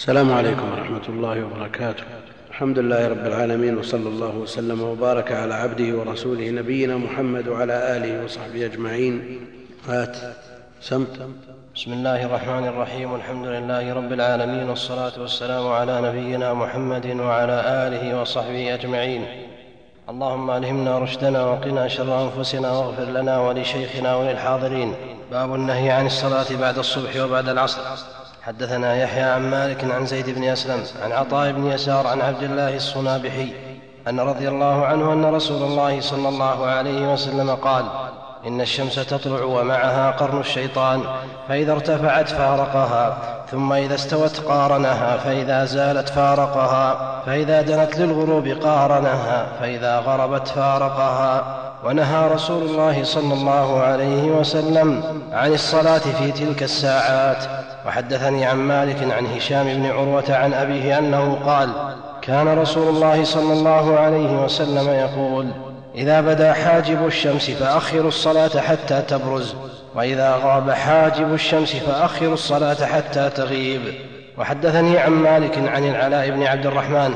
السلام عليكم ورحمة الله وبركاته. الحمد لله رب العالمين وصلى الله وسلم وبارك على عبده ورسوله نبينا محمد وعلى آله وصحبه أجمعين. هات. سمت. بسم الله الرحمن الرحيم الحمد لله رب العالمين والصلاة والسلام على نبينا محمد وعلى آله وصحبه أجمعين. اللهم ألهمنا رشدنا وقنا شر أنفسنا واغفر لنا ولشيخنا وللحاضرين. باب النهي عن الصلاة بعد الصبح وبعد العصر. حدثنا يحيى عن مالك عن زيد بن أسلم عن عطاء بن يسار عن عبد الله الصنابحي أن رضي الله عنه أن رسول الله صلى الله عليه وسلم قال إن الشمس تطلع ومعها قرن الشيطان فإذا ارتفعت فارقها ثم إذا استوت قارنها فإذا زالت فارقها فإذا دنت للغروب قارنها فإذا غربت فارقها. ونهى رسول الله صلى الله عليه وسلم عن الصلاة في تلك الساعات. وحدثني عن مالك عن هشام بن عروة عن أبيه أنه قال كان رسول الله صلى الله عليه وسلم يقول إذا بدا حاجب الشمس فأخروا الصلاة حتى تبرز وإذا غاب حاجب الشمس فأخروا الصلاة حتى تغيب. وحدثني عن مالك عن العلاء بن عبد الرحمن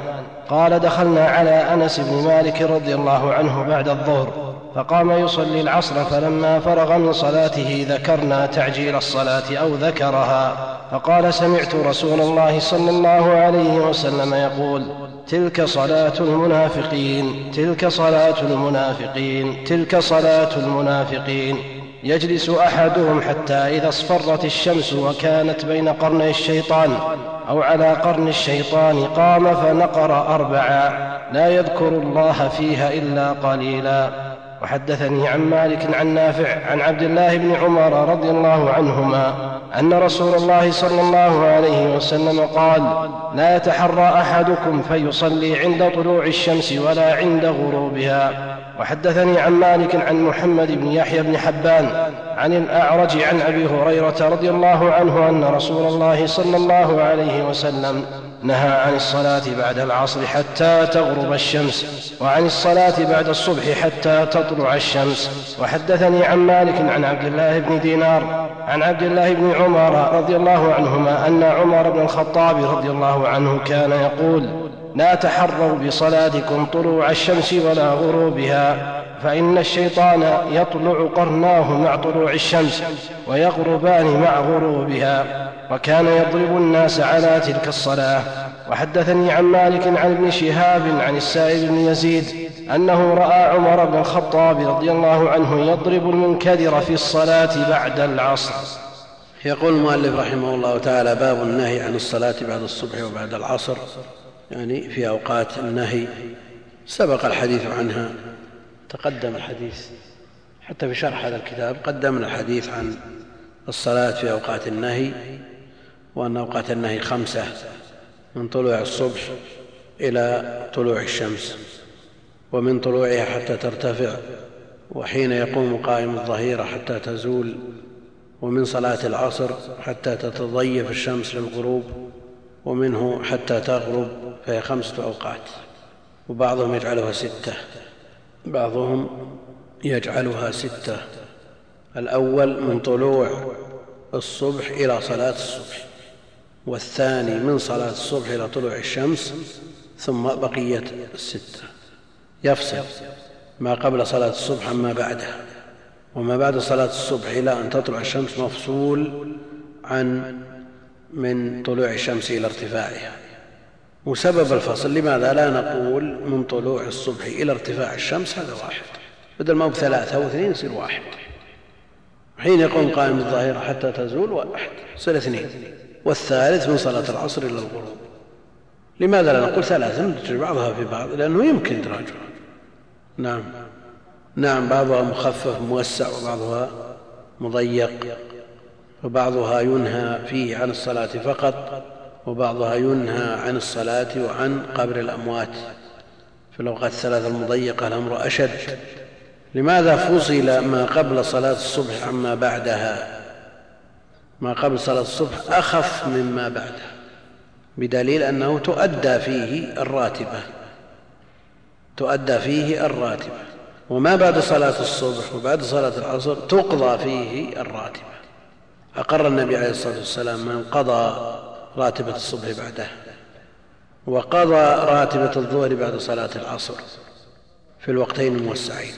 قال دخلنا على أنس بن مالك رضي الله عنه بعد الظهر فقام يصلي العصر فلما فرغ من صلاته ذكرنا تعجيل الصلاة أو ذكرها. فقال سمعت رسول الله صلى الله عليه وسلم يقول تلك صلاة المنافقين تلك صلاة المنافقين تلك صلاة المنافقين. يجلس أحدهم حتى إذا اصفرت الشمس وكانت بين قرني الشيطان أو على قرن الشيطان قام فنقر اربعا لا يذكر الله فيها إلا قليلا. وحدثني عن مالك عن نافع عن عبد الله بن عمر رضي الله عنهما أن رسول الله صلى الله عليه وسلم قال لا يتحرى أحدكم فيصلي عند طلوع الشمس ولا عند غروبها. وحدثني عن مالك عن محمد بن يحيى بن حبان عن الأعرج عن أبي هريرة رضي الله عنه أن رسول الله صلى الله عليه وسلم نهى عن الصلاة بعد العصر حتى تغرب الشمس وعن الصلاة بعد الصبح حتى تطلع الشمس. وحدثني عن مالك عن عبد الله بن دينار عن عبد الله بن عمر رضي الله عنهما أن عمر بن الخطاب رضي الله عنه كان يقول لا تحروا بصلاتكم طلوع الشمس ولا غروبها فإن الشيطان يطلع قرناه مع طلوع الشمس ويغربان مع غروبها وكان يضرب الناس على تلك الصلاة. وحدثني عن مالك عن ابن شهاب عن السائب بن يزيد أنه رأى عمر بن الخطاب رضي الله عنه يضرب المنكدر في الصلاة بعد العصر. يقول المؤلف رحمه الله تعالى باب النهي عن الصلاة بعد الصبح وبعد العصر. يعني في أوقات النهي سبق الحديث عنها تقدم الحديث حتى في شرح هذا الكتاب قدمنا الحديث عن الصلاة في أوقات النهي وأن أوقات النهي خمسة من طلوع الصبح إلى طلوع الشمس ومن طلوعها حتى ترتفع وحين يقوم قائم الظهيرة حتى تزول ومن صلاة العصر حتى تتضيف الشمس للغروب. ومنه حتى تغرب فهي خمسة أوقات وبعضهم يجعلها ستة بعضهم يجعلها ستة. الأول من طلوع الصبح إلى صلاة الصبح والثاني من صلاة الصبح إلى طلوع الشمس ثم بقية الستة. يفصل ما قبل صلاة الصبح عما بعدها وما بعد صلاة الصبح إلى أن تطلع الشمس مفصول عن من طلوع الشمس إلى ارتفاعها. وسبب الفصل لماذا لا نقول من طلوع الصبح إلى ارتفاع الشمس هذا واحد؟ بدل ما بثلاثة أو اثنين يصير واحد. حين يقوم قائم الظهيرة حتى تزول واحد يصير اثنين. والثالث من صلاة العصر إلى الغروب. لماذا لا نقول ثلاثة؟ ندرج بعضها في بعض لأنه يمكن إدراجها نعم. نعم بعضها مخفف موسع وبعضها مضيق. وبعضها ينهى فيه عن الصلاة فقط وبعضها ينهى عن الصلاة وعن قبر الأموات. في الأوقات الثلاثة المضيقة الأمر أشد. لماذا فصل ما قبل صلاة الصبح عما بعدها؟ ما قبل صلاة الصبح أخف مما بعدها بدليل أنه تؤدى فيه الراتبة. تؤدى فيه الراتبة. وما بعد صلاة الصبح وبعد صلاة العصر تقضى فيه الراتبة. أقر النبي عليه الصلاة والسلام من قضى راتبة الصبح بعده وقضى راتبة الظهر بعد صلاة العصر في الوقتين الموسعين.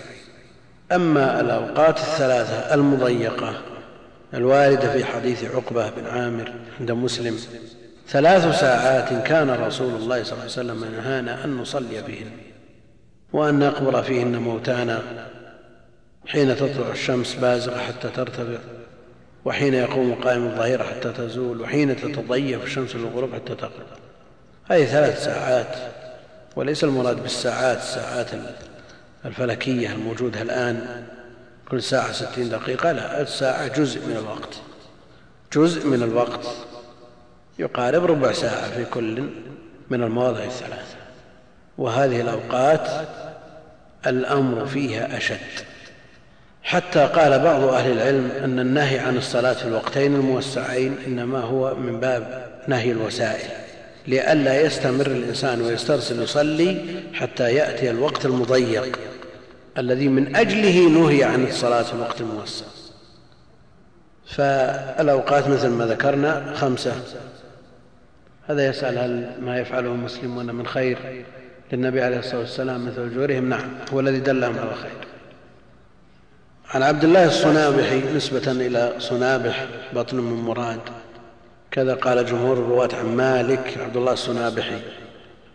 أما الأوقات الثلاثة المضيقة الواردة في حديث عقبة بن عامر عند مسلم ثلاث ساعات كان رسول الله صلى الله عليه وسلم ينهانا أن نصلي فيهن وأن نقبر فيهن موتانا حين تطلع الشمس بازغة حتى ترتفع. وحين يقوم قائم الظهيرة حتى تزول وحين تتضيف الشمس للغروب حتى تغرب هذه ثلاث ساعات وليس المراد بالساعات الساعات الفلكية الموجودة الآن. كل ساعة ستين دقيقة لا الساعة جزء من الوقت. جزء من الوقت. يقارب ربع ساعة في كل من المواضع الثلاثة. وهذه الأوقات الأمر فيها أشد. حتى قال بعض أهل العلم أن النهي عن الصلاة في الوقتين الموسعين إنما هو من باب نهي الوسائل لئلا يستمر الإنسان ويسترسل يصلي حتى يأتي الوقت المضيق الذي من أجله نهي عن الصلاة في الوقت الموسع. فالأوقات مثل ما ذكرنا خمسة. هذا يسأل هل ما يفعله المسلمون من خير؟ للنبي عليه الصلاة والسلام مثل أجورهم نعم هو الذي دلهم على الخير عن عبد الله الصنابحي نسبة إلى صنابح بطن من مراد. كذا قال جمهور الرواة عن مالك عبد الله الصنابحي.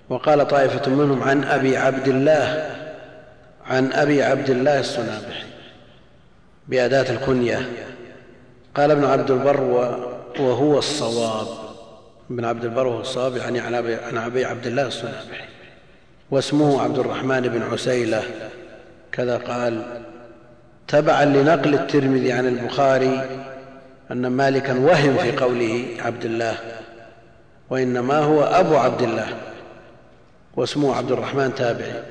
وقال طائفة منهم عن أبي عبد الله عن أبي عبد الله الصنابحي بأداة الكنية. قال ابن عبد البر وهو الصواب. ابن عبد البر وهو الصواب يعني عن أبي عبد الله الصنابحي. واسمه عبد الرحمن بن عسيلة. كذا قال تبعا لنقل الترمذي عن البخاري أن مالكا وهم في قوله عبد الله وإنما هو أبو عبد الله واسمه عبد الرحمن تابعي.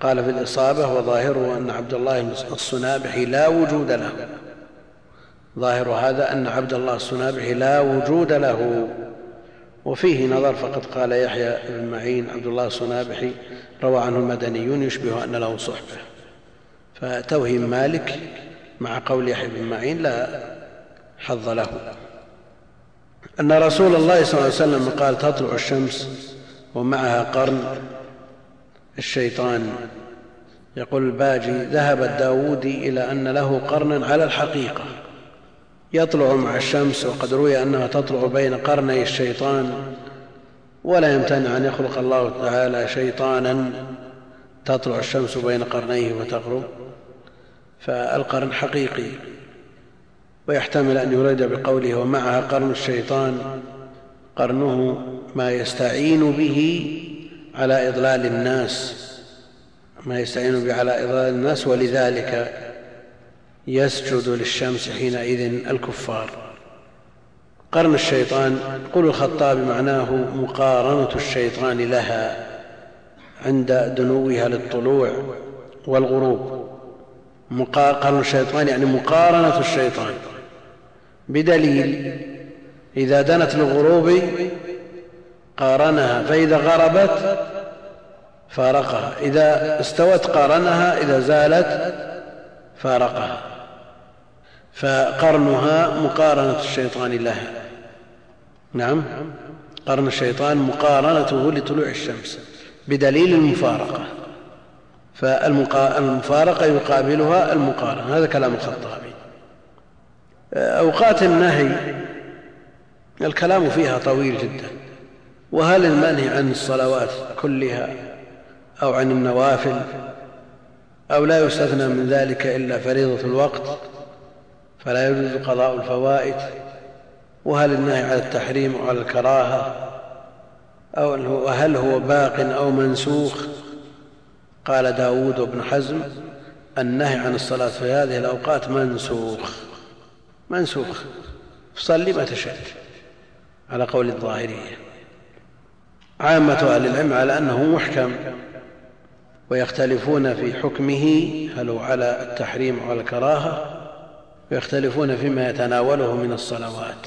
قال في الإصابة وظاهره أن عبد الله الصنابحي لا وجود له. ظاهر هذا أن عبد الله الصنابحي لا وجود له. وفيه نظر فقد قال يحيى بن معين عبد الله الصنابحي روى عنه المدنيون يشبه أن له صحبة. فتوهم مالك مع قول يحيى بن معين لا حظ له. أن رسول الله صلى الله عليه وسلم قال تطلع الشمس ومعها قرن الشيطان. يقول الباجي ذهب الداودي إلى أن له قرنا على الحقيقة. يطلع مع الشمس وقد روي أنها تطلع بين قرني الشيطان. ولا يمتنع أن يخلق الله تعالى شيطانا. تطلع الشمس بين قرنيه وتغرب. فالقرن حقيقي ويحتمل أن يريد بقوله ومعها قرن الشيطان قرنه ما يستعين به على إضلال الناس ما يستعين به على إضلال الناس ولذلك يسجد للشمس حينئذ الكفار. قرن الشيطان يقول الخطاب معناه مقارنة الشيطان لها عند دنوها للطلوع والغروب. قرن الشيطان يعني مقارنة الشيطان. بدليل إذا دنت للغروب قارنها فإذا غربت فارقها. إذا استوت قارنها إذا زالت فارقها. فقرنها مقارنة الشيطان لها. نعم قرن الشيطان مقارنته لطلوع الشمس بدليل المفارقة. فالمفارقة يقابلها المقارنة هذا كلام الخطابي. أوقات النهي الكلام فيها طويل جدا. وهل المنهي عن الصلوات كلها أو عن النوافل أو لا يستثنى من ذلك إلا فريضة الوقت فلا يجوز قضاء الفوائد؟ وهل النهي على التحريم أو على الكراهة أو هل هو باق أو منسوخ؟ قال داود وابن حزم النهي عن الصلاة في هذه الأوقات منسوخ. منسوخ. صلي ما تشاء على قول الظاهرية. عامة أهل العلم على أنه محكم ويختلفون في حكمه هل هو على التحريم أو الكراهة ويختلفون فيما يتناوله من الصلوات.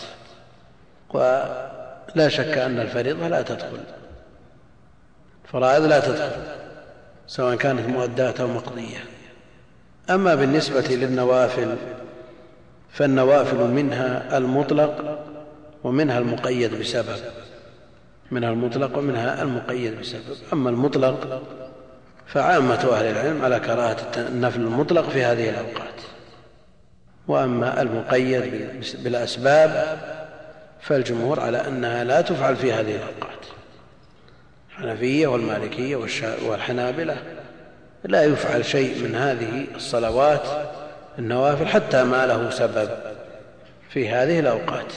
ولا شك أن الفريضة لا تدخل. الفرائض لا تدخل. سواء كانت مؤدات أو مقضية. أما بالنسبة للنوافل فالنوافل منها المطلق ومنها المقيد بسبب منها المطلق ومنها المقيد بسبب. أما المطلق فعامة أهل العلم على كراهة النفل المطلق في هذه الأوقات. وأما المقيد بالأسباب فالجمهور على أنها لا تفعل في هذه الأوقات. الحنفية والمالكية والحنابلة. لا يفعل شيء من هذه الصلوات النوافل حتى ما له سبب في هذه الأوقات.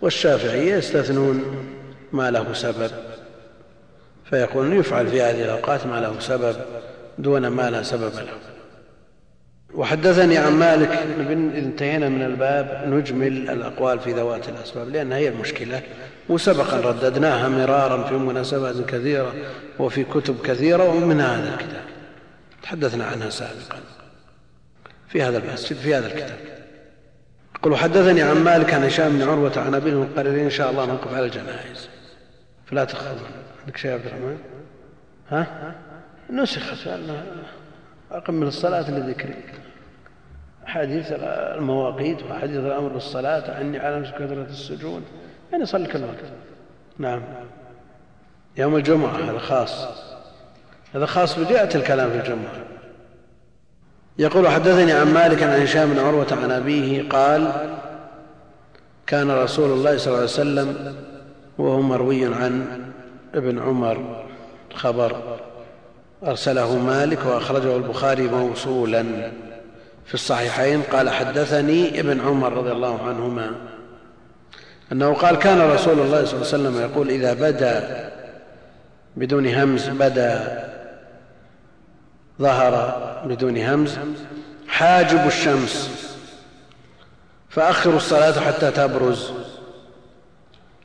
والشافعية يستثنون ما له سبب فيقولون يفعل في هذه الأوقات ما له سبب دون ما لا سبب له. وحدثني عن مالك انتهينا من الباب نجمل الأقوال في ذوات الأسباب لأن هي المشكلة. وسبقا رددناها مرارا في مناسبات كثيرة وفي كتب كثيرة ومن هذا الكتاب. تحدثنا عنها سابقا. في هذا المسجد في هذا الكتاب. يقول حدثني عن مالك عن هشام بن عروة عن أبيه القريرين إن شاء الله نوقف على الجنائز. فلا تخافون عندك شيء عبد الرحمن؟ ها؟ نسخ أقم من الصلاة لذكري. حديث المواقيت وحديث الأمر بالصلاة عني على كثرة السجود. يعني صلي كل وقت؟ نعم. يوم الجمعة هذا خاص. هذا خاص بجهة الكلام في الجمعة. يقول حدثني عن مالك عن هشام بن عروة عن أبيه قال كان رسول الله صلى الله عليه وسلم وهو مروي عن ابن عمر خبر أرسله مالك وأخرجه البخاري موصولا. في الصحيحين قال حدثني ابن عمر رضي الله عنهما أنه قال كان رسول الله صلى الله عليه وسلم يقول إذا بدا بدون همز بدا ظهر بدون همز حاجب الشمس فأخروا الصلاة حتى تبرز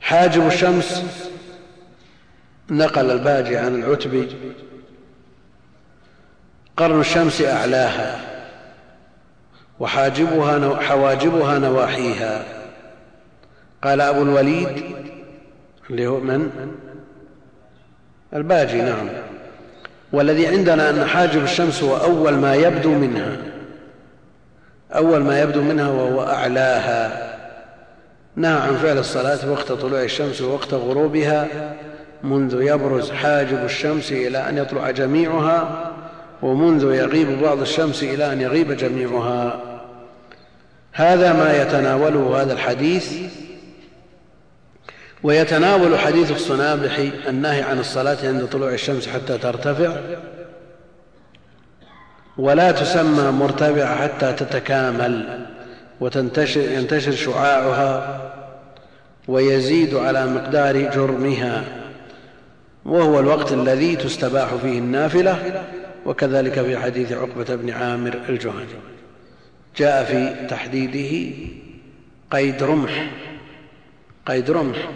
حاجب الشمس نقل الباجي عن العتبي قرن الشمس أعلاها وحاجبها حواجبها نواحيها قال أبو الوليد اللي هو من؟ الباجي نعم. والذي عندنا أن حاجب الشمس هو أول ما يبدو منها. أول ما يبدو منها وهو أعلاها. نهى عن فعل الصلاة وقت طلوع الشمس ووقت غروبها منذ يبرز حاجب الشمس إلى أن يطلع جميعها ومنذ يغيب بعض الشمس إلى أن يغيب جميعها. هذا ما يتناوله هذا الحديث ويتناول حديث الصنابح النهي عن الصلاة عند طلوع الشمس حتى ترتفع ولا تسمى مرتفعة حتى تتكامل وتنتشر ينتشر شعاعها ويزيد على مقدار جرمها وهو الوقت الذي تستباح فيه النافلة وكذلك في حديث عقبة بن عامر الجهني. جاء في تحديده قيد رمح. قيد رمح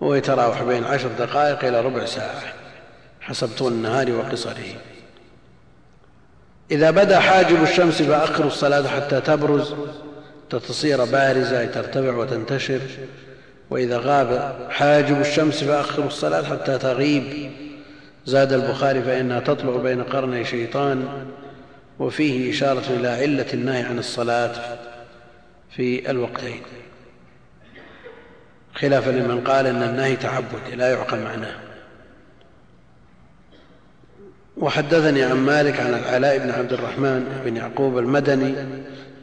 وهو يتراوح بين عشر دقائق إلى ربع ساعة حسب طول النهار وقصره. إذا بدا حاجب الشمس فأخروا الصلاة حتى تبرز تصير بارزة ترتفع وتنتشر. وإذا غاب حاجب الشمس فأخروا الصلاة حتى تغيب. زاد البخاري فإنها تطلع بين قرني شيطان وفيه إشارة إلى علة النهي عن الصلاة في الوقتين. خلافا لمن قال إن النهي تعبدي لا يعقل معناه. وحدثني عن مالك عن العلاء بن عبد الرحمن بن يعقوب المدني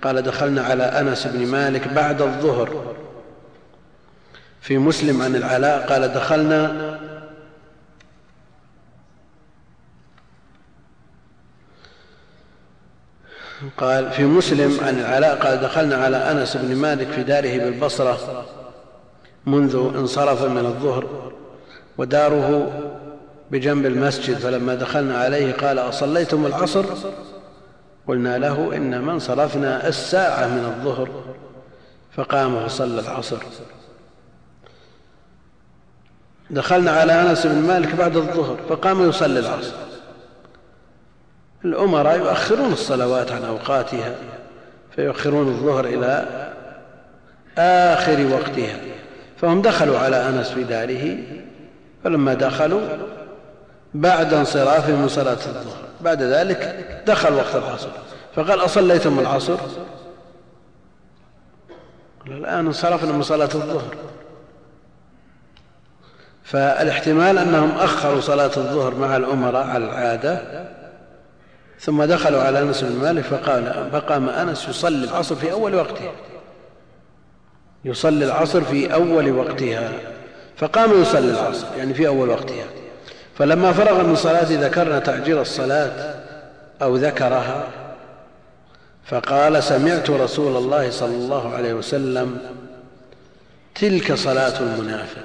قال دخلنا على أنس بن مالك بعد الظهر. في مسلم عن العلاء قال دخلنا قال في مسلم عن العلاء قال دخلنا على أنس بن مالك في داره بالبصرة. منذ انصرف من الظهر وداره بجنب المسجد فلما دخلنا عليه قال أصليتم العصر؟ قلنا له انما انصرفنا الساعة من الظهر. فقام فصلى العصر. دخلنا على أنس بن مالك بعد الظهر فقام يصلي العصر. الأمراء يؤخرون الصلوات عن أوقاتها فيؤخرون الظهر إلى آخر وقتها. فهم دخلوا على أنس في داره فلما دخلوا بعد انصرافهم من صلاة الظهر بعد ذلك دخل وقت العصر فقال أصليتم العصر؟ الآن انصرفنا من صلاة الظهر. فالاحتمال أنهم أخروا صلاة الظهر مع الأمراء على العادة ثم دخلوا على أنس بن مالك فقال فقام أنس يصلي العصر في أول وقتها يصلي العصر في أول وقتها. فقام يصلي العصر يعني في أول وقتها. فلما فرغ من صلاته ذكرنا تعجيل الصلاة أو ذكرها. فقال سمعت رسول الله صلى الله عليه وسلم تلك صلاة المنافق.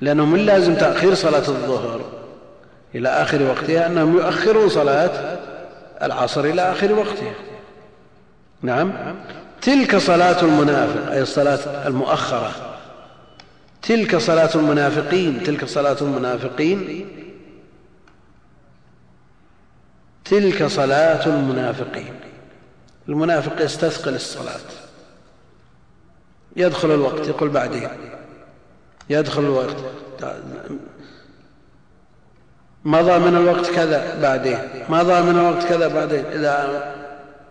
لأنه من لازم تأخير صلاة الظهر إلى آخر وقتها أنهم يؤخرون صلاة العصر إلى آخر وقتها. نعم. تلك صلاة المنافق أي الصلاة المؤخرة. تلك صلاة المنافقين تلك صلاة المنافقين. تلك صلاة المنافقين. المنافق يستثقل الصلاة. يدخل الوقت يقول بعدين. يدخل الوقت. مضى من الوقت كذا بعدين. مضى من الوقت كذا بعدين. إذا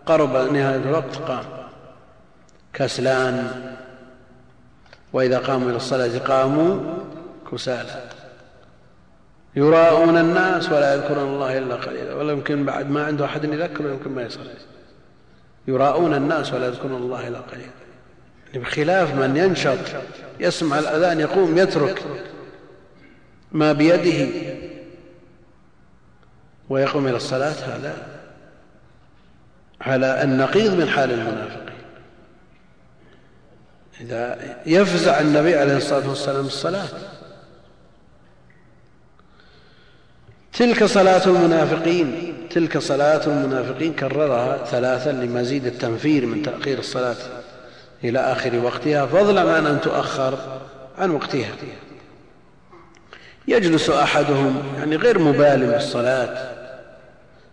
قرب نهاية الوقت قام. كسلان. وإذا قاموا إلى الصلاة قاموا كسالى يراءون الناس ولا يذكرون الله إلا قليلا. ولا يمكن بعد ما عنده أحد يذكر يمكن ما يصلي. يراءون الناس ولا يذكرون الله إلا قليلا. يعني بخلاف من ينشط يسمع الأذان يقوم يترك ما بيده ويقوم إلى الصلاة هذا على النقيض من حال المنافقين إذا يفزع النبي عليه الصلاة والسلام الصلاة. تلك صلاة المنافقين تلك صلاة المنافقين كررها ثلاثا لمزيد التنفير من تأخير الصلاة إلى آخر وقتها فضلا عن أن تؤخر عن وقتها. يجلس أحدهم يعني غير مبال بالصلاة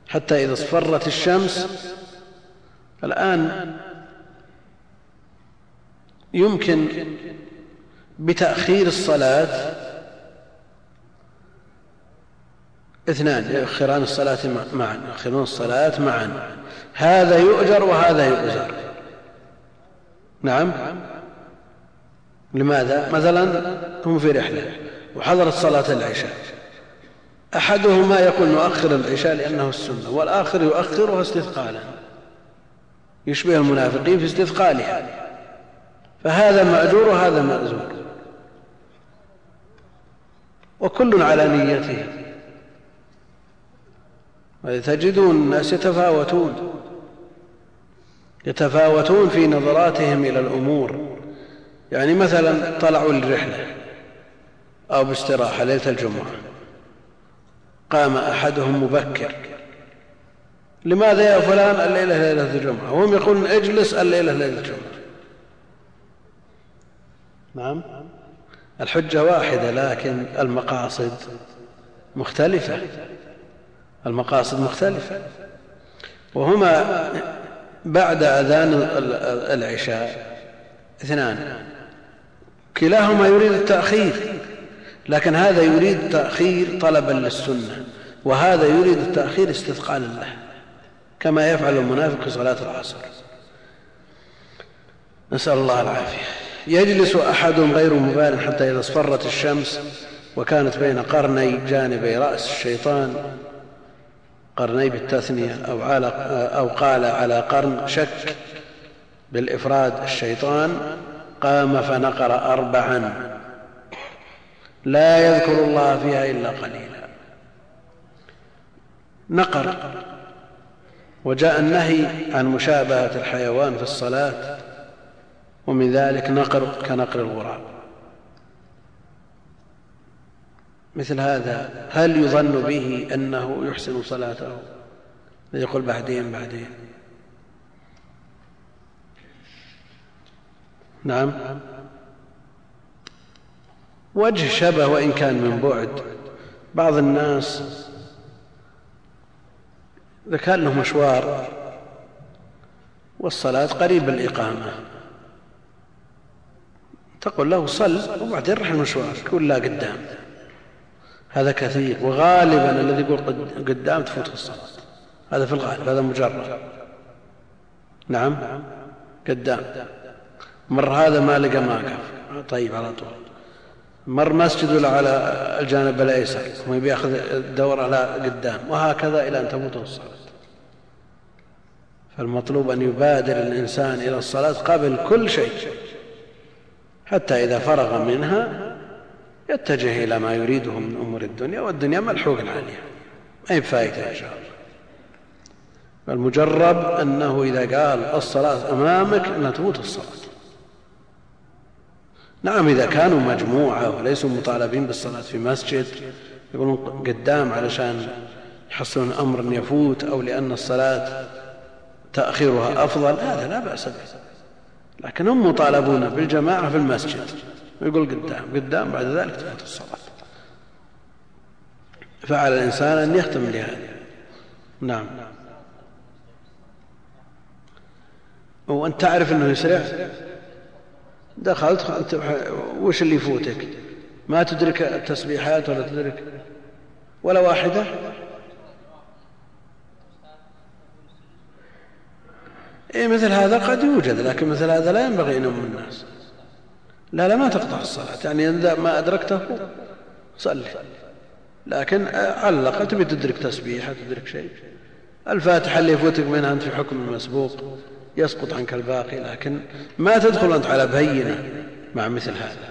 حتى إذا اصفرت الشمس. الآن يمكن بتأخير الصلاة. اثنان يؤخران الصلاة معا يؤخرون الصلاة معا. هذا يؤجر وهذا يؤجر. نعم. لماذا؟ مثلا هم في رحلة وحضرت صلاة العشاء. أحدهما يقول نؤخر العشاء لأنه السنة والآخر يؤخرها استثقالا. يشبه المنافقين في استثقالها. فهذا مأجور وهذا مأزور وكل على نيته. تجدون الناس يتفاوتون. يتفاوتون في نظراتهم إلى الأمور. يعني مثلا طلعوا للرحلة أو باستراحة ليلة الجمعة. قام أحدهم مبكر. لماذا يا فلان الليلة ليلة الجمعة؟ وهم يقولون اجلس الليلة ليلة الجمعة. نعم. الحجة واحدة لكن المقاصد مختلفة. المقاصد مختلفة. وهما بعد أذان العشاء. اثنان. كلاهما يريد التأخير لكن هذا يريد التأخير طلبا للسنة وهذا يريد التأخير استثقالا له كما يفعل المنافق في صلاة العصر. نسأل الله العافية. يجلس أحدهم غير مبال حتى إذا اصفرت الشمس وكانت بين قرني جانبي رأس الشيطان. قرني بالتثنية أو, على أو قال على قرن شك بالإفراد الشيطان. قام فنقر أربعا. لا يذكر الله فيها إلا قليلا. نقر. وجاء النهي عن مشابهة الحيوان في الصلاة. ومن ذلك نقر كنقر الغراب. مثل هذا هل يظن به أنه يحسن صلاته؟ يقول بعدين بعدين. نعم. وجه شبه وإن كان من بعد. بعض الناس إذا كان له مشوار والصلاة قريب الإقامة تقول له صل وبعدين رح يقول لا قدام. هذا كثير وغالبا الذي يقول قدام تفوت الصلاة. هذا في الغالب هذا مجرد. نعم قدام. مر هذا ما لقى موقف طيب على طول. مر مسجد ولا على الجانب الايسر ثم يأخذ الدور على قدام. وهكذا إلى أن تموت الصلاة. فالمطلوب أن يبادر الإنسان إلى الصلاة قبل كل شيء. حتى إذا فرغ منها يتجه إلى ما يريده من أمور الدنيا والدنيا ملحوق عليها ما هي بفائدة إن شاء الله. المجرب أنه إذا قال الصلاة أمامك أنها تموت الصلاة. نعم إذا كانوا مجموعة وليسوا مطالبين بالصلاة في مسجد يقولون قدام علشان يحصلون أمر يفوت أو لأن الصلاة تأخيرها أفضل هذا لا بأس به. لكن هم مطالبون بالجماعة في المسجد. يقول قدام قدام بعد ذلك تفوت الصلاة. فعلى الإنسان أن يهتم لهذا نعم. وانت تعرف إنه يسرع. دخلت وش اللي يفوتك؟ ما تدرك التسبيحات ولا تدرك؟ ولا واحدة؟ إيه مثل هذا قد يوجد لكن مثل هذا لا ينبغي أن ينم الناس. لا لا ما تقطع الصلاة. يعني إذا ما أدركته صلي. لكن على الأقل تبي تدرك تسبيحة تدرك شيء. الفاتحة اللي يفوتك منها أنت في حكم المسبوق يسقط عنك الباقي لكن ما تدخل أنت على بينة مع مثل هذا.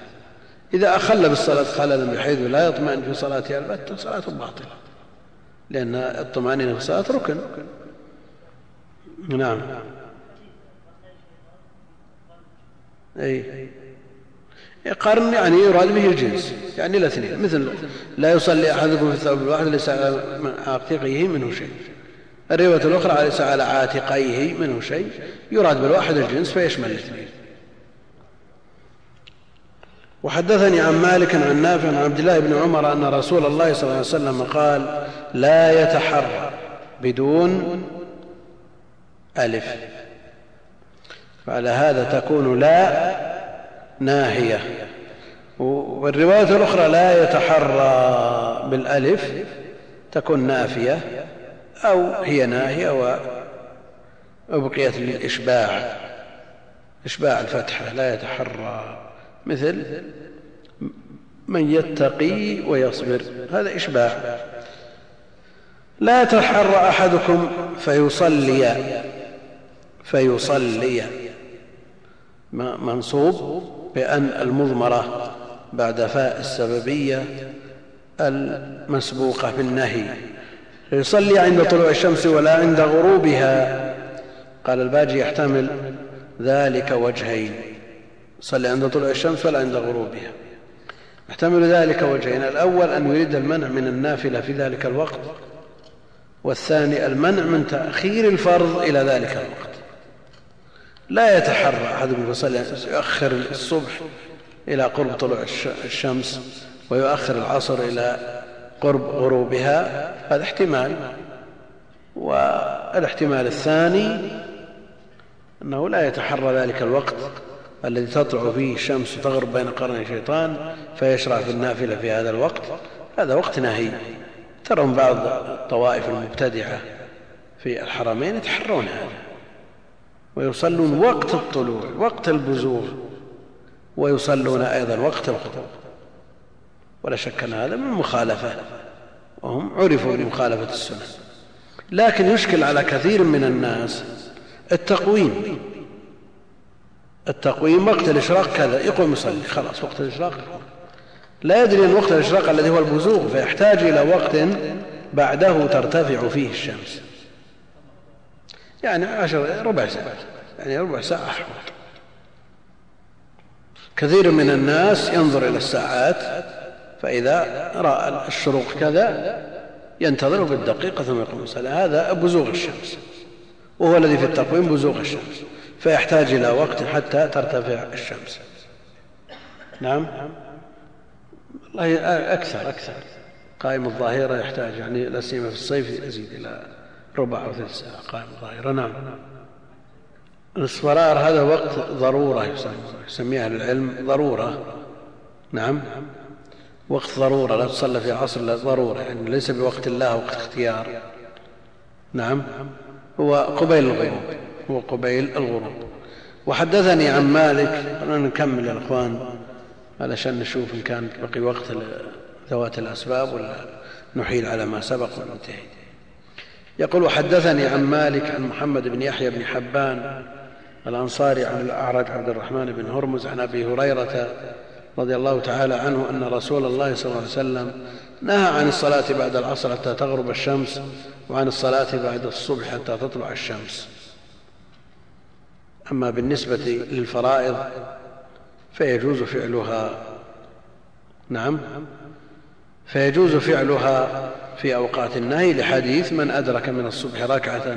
إذا أخل بالصلاة خللا بحيث لا يطمئن في صلاته البتة صلاته باطلة. لأن الطمأنينة في الصلاة ركن. نعم. أي. قرن يعني يراد به الجنس. يعني الاثنين. مثل لا يصلي أحدكم في الثوب الواحد ليس على عاتقه منه شيء. الرواية الأخرى ليس على عاتقيه منه شيء. يراد بالواحد الجنس فيشمل الاثنين. وحدثني عن مالك عن نافع عن عبد الله بن عمر أن رسول الله صلى الله عليه وسلم قال لا يتحرى بدون ألف. فعلى هذا تكون لا ناهية. والرواية الأخرى لا يتحرى بالألف تكون نافية أو هي ناهية وبقيت للإشباع. إشباع الفتحة لا يتحرى. مثل من يتقي ويصبر هذا إشباع. لا يتحرى أحدكم فيصلي فيصلي. منصوب بأن المضمرة بعد فاء السببية المسبوقة بالنهي يصلي عند طلوع الشمس ولا عند غروبها. قال الباجي يحتمل ذلك وجهين. صلي عند طلوع الشمس ولا عند غروبها. يحتمل ذلك وجهين. الأول أن يريد المنع من النافلة في ذلك الوقت والثاني المنع من تأخير الفرض إلى ذلك الوقت. لا يتحرى احدكم يصلي يؤخر الصبح إلى قرب طلوع الشمس ويؤخر العصر إلى قرب غروبها هذا احتمال. والاحتمال الثاني أنه لا يتحرى ذلك الوقت الذي تطلع فيه الشمس وتغرب بين قرني الشيطان فيشرع في النافلة في هذا الوقت. هذا وقت نهي. ترون بعض الطوائف المبتدعة في الحرمين يتحرون هذا ويصلون وقت الطلوع وقت البزوغ ويصلون أيضا وقت الغروب ولا شك أن هذا من مخالفة وهم عرفوا بمخالفة السنة. لكن يشكل على كثير من الناس التقويم. التقويم وقت الإشراق كذا يقوم يصلي خلاص وقت الإشراق. لا يدري أن وقت الإشراق الذي هو البزوغ فيحتاج إلى وقت بعده ترتفع فيه الشمس. يعني عشر ربع ساعة. يعني ربع ساعة أحوط كثير من الناس ينظر إلى الساعات فإذا رأى الشروق كذا ينتظر بالدقيقة ثم يقوم. الصلاة هذا بزوغ الشمس وهو الذي في التقويم بزوغ الشمس فيحتاج إلى وقت حتى ترتفع الشمس. نعم؟ والله أكثر أكثر. قائم الظاهرة يحتاج يعني لا سيما في الصيف يزيد إلى ربع أو ثلث ساعة. قائم الظاهرة نعم. الاصفرار هذا وقت ضرورة يسميه أهل العلم ضرورة. نعم. وقت ضرورة لا تصلى في عصر ضرورة يعني ليس بوقت الله وقت اختيار. نعم. هو قبيل الغروب. هو قبيل الغروب. وحدثني عن مالك. خلينا نكمل يا إخوان علشان نشوف إن كان بقي وقت ذوات الأسباب ولا نحيل على ما سبق وننتهي. يقول وحدثني عن مالك عن محمد بن يحيى بن حبان الأنصاري عن الأعرج عبد الرحمن بن هرمز عن أبي هريرة رضي الله تعالى عنه أن رسول الله صلى الله عليه وسلم نهى عن الصلاة بعد العصر حتى تغرب الشمس وعن الصلاة بعد الصبح حتى تطلع الشمس. أما بالنسبة للفرائض فيجوز فعلها. نعم. فيجوز فعلها في أوقات النهي لحديث من أدرك من الصبح ركعة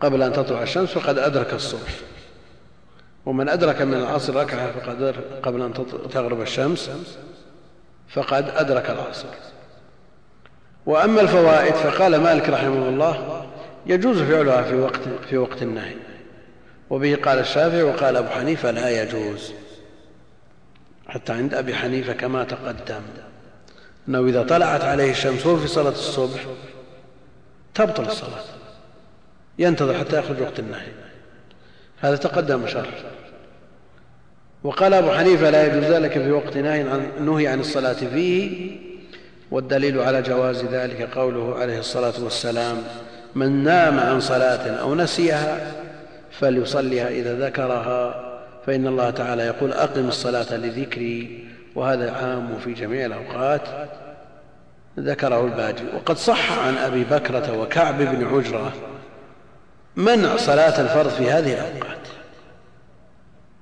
قبل أن تطلع الشمس فقد أدرك الصبح. ومن أدرك من العصر ركعة فقد قبل أن تغرب الشمس فقد أدرك العصر. وأما الفوائد فقال مالك رحمه الله يجوز فعلها في وقت, في وقت النهي. وبه قال الشافعي وقال أبو حنيفة لا يجوز. حتى عند أبي حنيفة كما تقدم. أنه إذا طلعت عليه الشمس وهو في صلاة الصبح تبطل الصلاة. ينتظر حتى يخرج وقت النهي. هذا تقدم شرح. وقال أبو حنيفة لا يجوز ذلك في وقت نهي عن نهي عن الصلاة فيه والدليل على جواز ذلك قوله عليه الصلاة والسلام من نام عن صلاة أو نسيها فليصليها إذا ذكرها فإن الله تعالى يقول أقم الصلاة لذكري وهذا عام في جميع الأوقات ذكره الباجي. وقد صح عن أبي بكرة وكعب بن عجرة منع صلاة الفرض في هذه الأوقات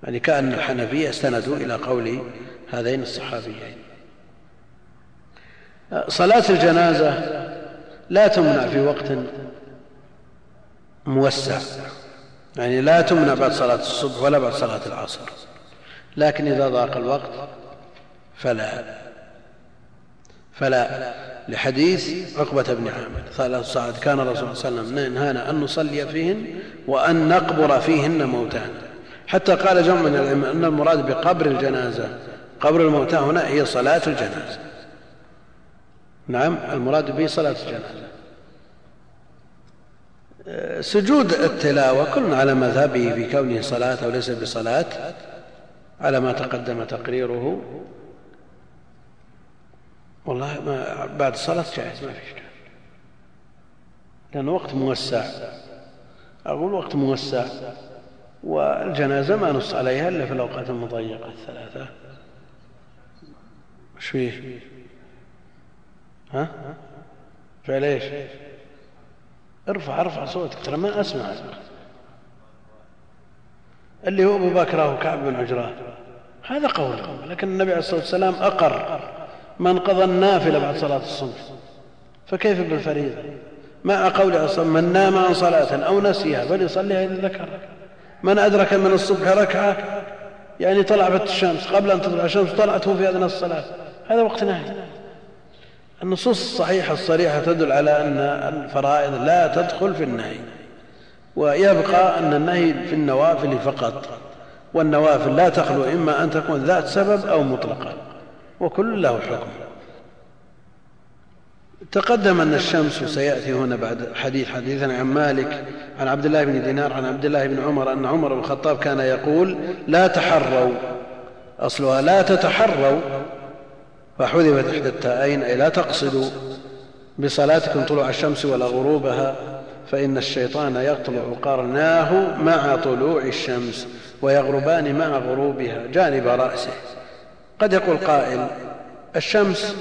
يعني كأن الحنفية استندوا إلى قول هذين الصحابيين. صلاة الجنازة لا تمنع في وقت موسع يعني لا تمنع بعد صلاة الصبح ولا بعد صلاة العصر لكن إذا ضاق الوقت فلا. فلا. لحديث عقبة بن عامر. ثلاث ساعات كان الرسول صلى الله عليه وسلم نهانا أن نصلي فيهن وأن نقبر فيهن موتانا حتى قال جمع من العلماء أن المراد بقبر الجنازة قبر الموتى هنا هي صلاة الجنازة. نعم المراد به صلاة الجنازة. سجود التلاوة كلنا على مذهبه في كونه صلاة أو ليس بصلاة على ما تقدم تقريره. والله ما بعد الصلاة جائز ما في اشكال لأنه وقت موسع. أقول وقت موسع. والجنازة ما نص عليها إلا في الأوقات المضيقة الثلاثة. إيش فيه؟ ها؟ فعل إيش؟ ارفع ارفع صوتك ترى ما أسمع. اللي هو أبو بكر وكعب بن عجران. هذا قوله لكن النبي عليه الصلاة والسلام أقر. من قضى النافلة بعد صلاة الصبح. فكيف بالفريضه مع قول الصلاه من نام عن صلاة أو نسيها فليصليها اذا ذكرها من أدرك من الصبح ركعة؟ يعني طلعت الشمس قبل أن تطلع الشمس طلعت هو في أذن الصلاة. هذا وقت نهي. النصوص الصحيحة الصريحة تدل على أن الفرائض لا تدخل في النهي. ويبقى أن النهي في النوافل فقط والنوافل لا تخلو إما أن تكون ذات سبب أو مطلقة وكل له حكم. تقدم أن الشمس سيأتي هنا بعد حديث حديثنا عن مالك عن عبد الله بن دينار عن عبد الله بن عمر أن عمر بن الخطاب كان يقول لا تحروا. أصلها لا تتحروا. فحذفت إحدى التاءين أي لا تقصدوا بصلاتكم طلوع الشمس ولا غروبها فإن الشيطان يطلع قرناه مع طلوع الشمس ويغربان مع غروبها. جانب رأسه. قد يقول قائل الشمس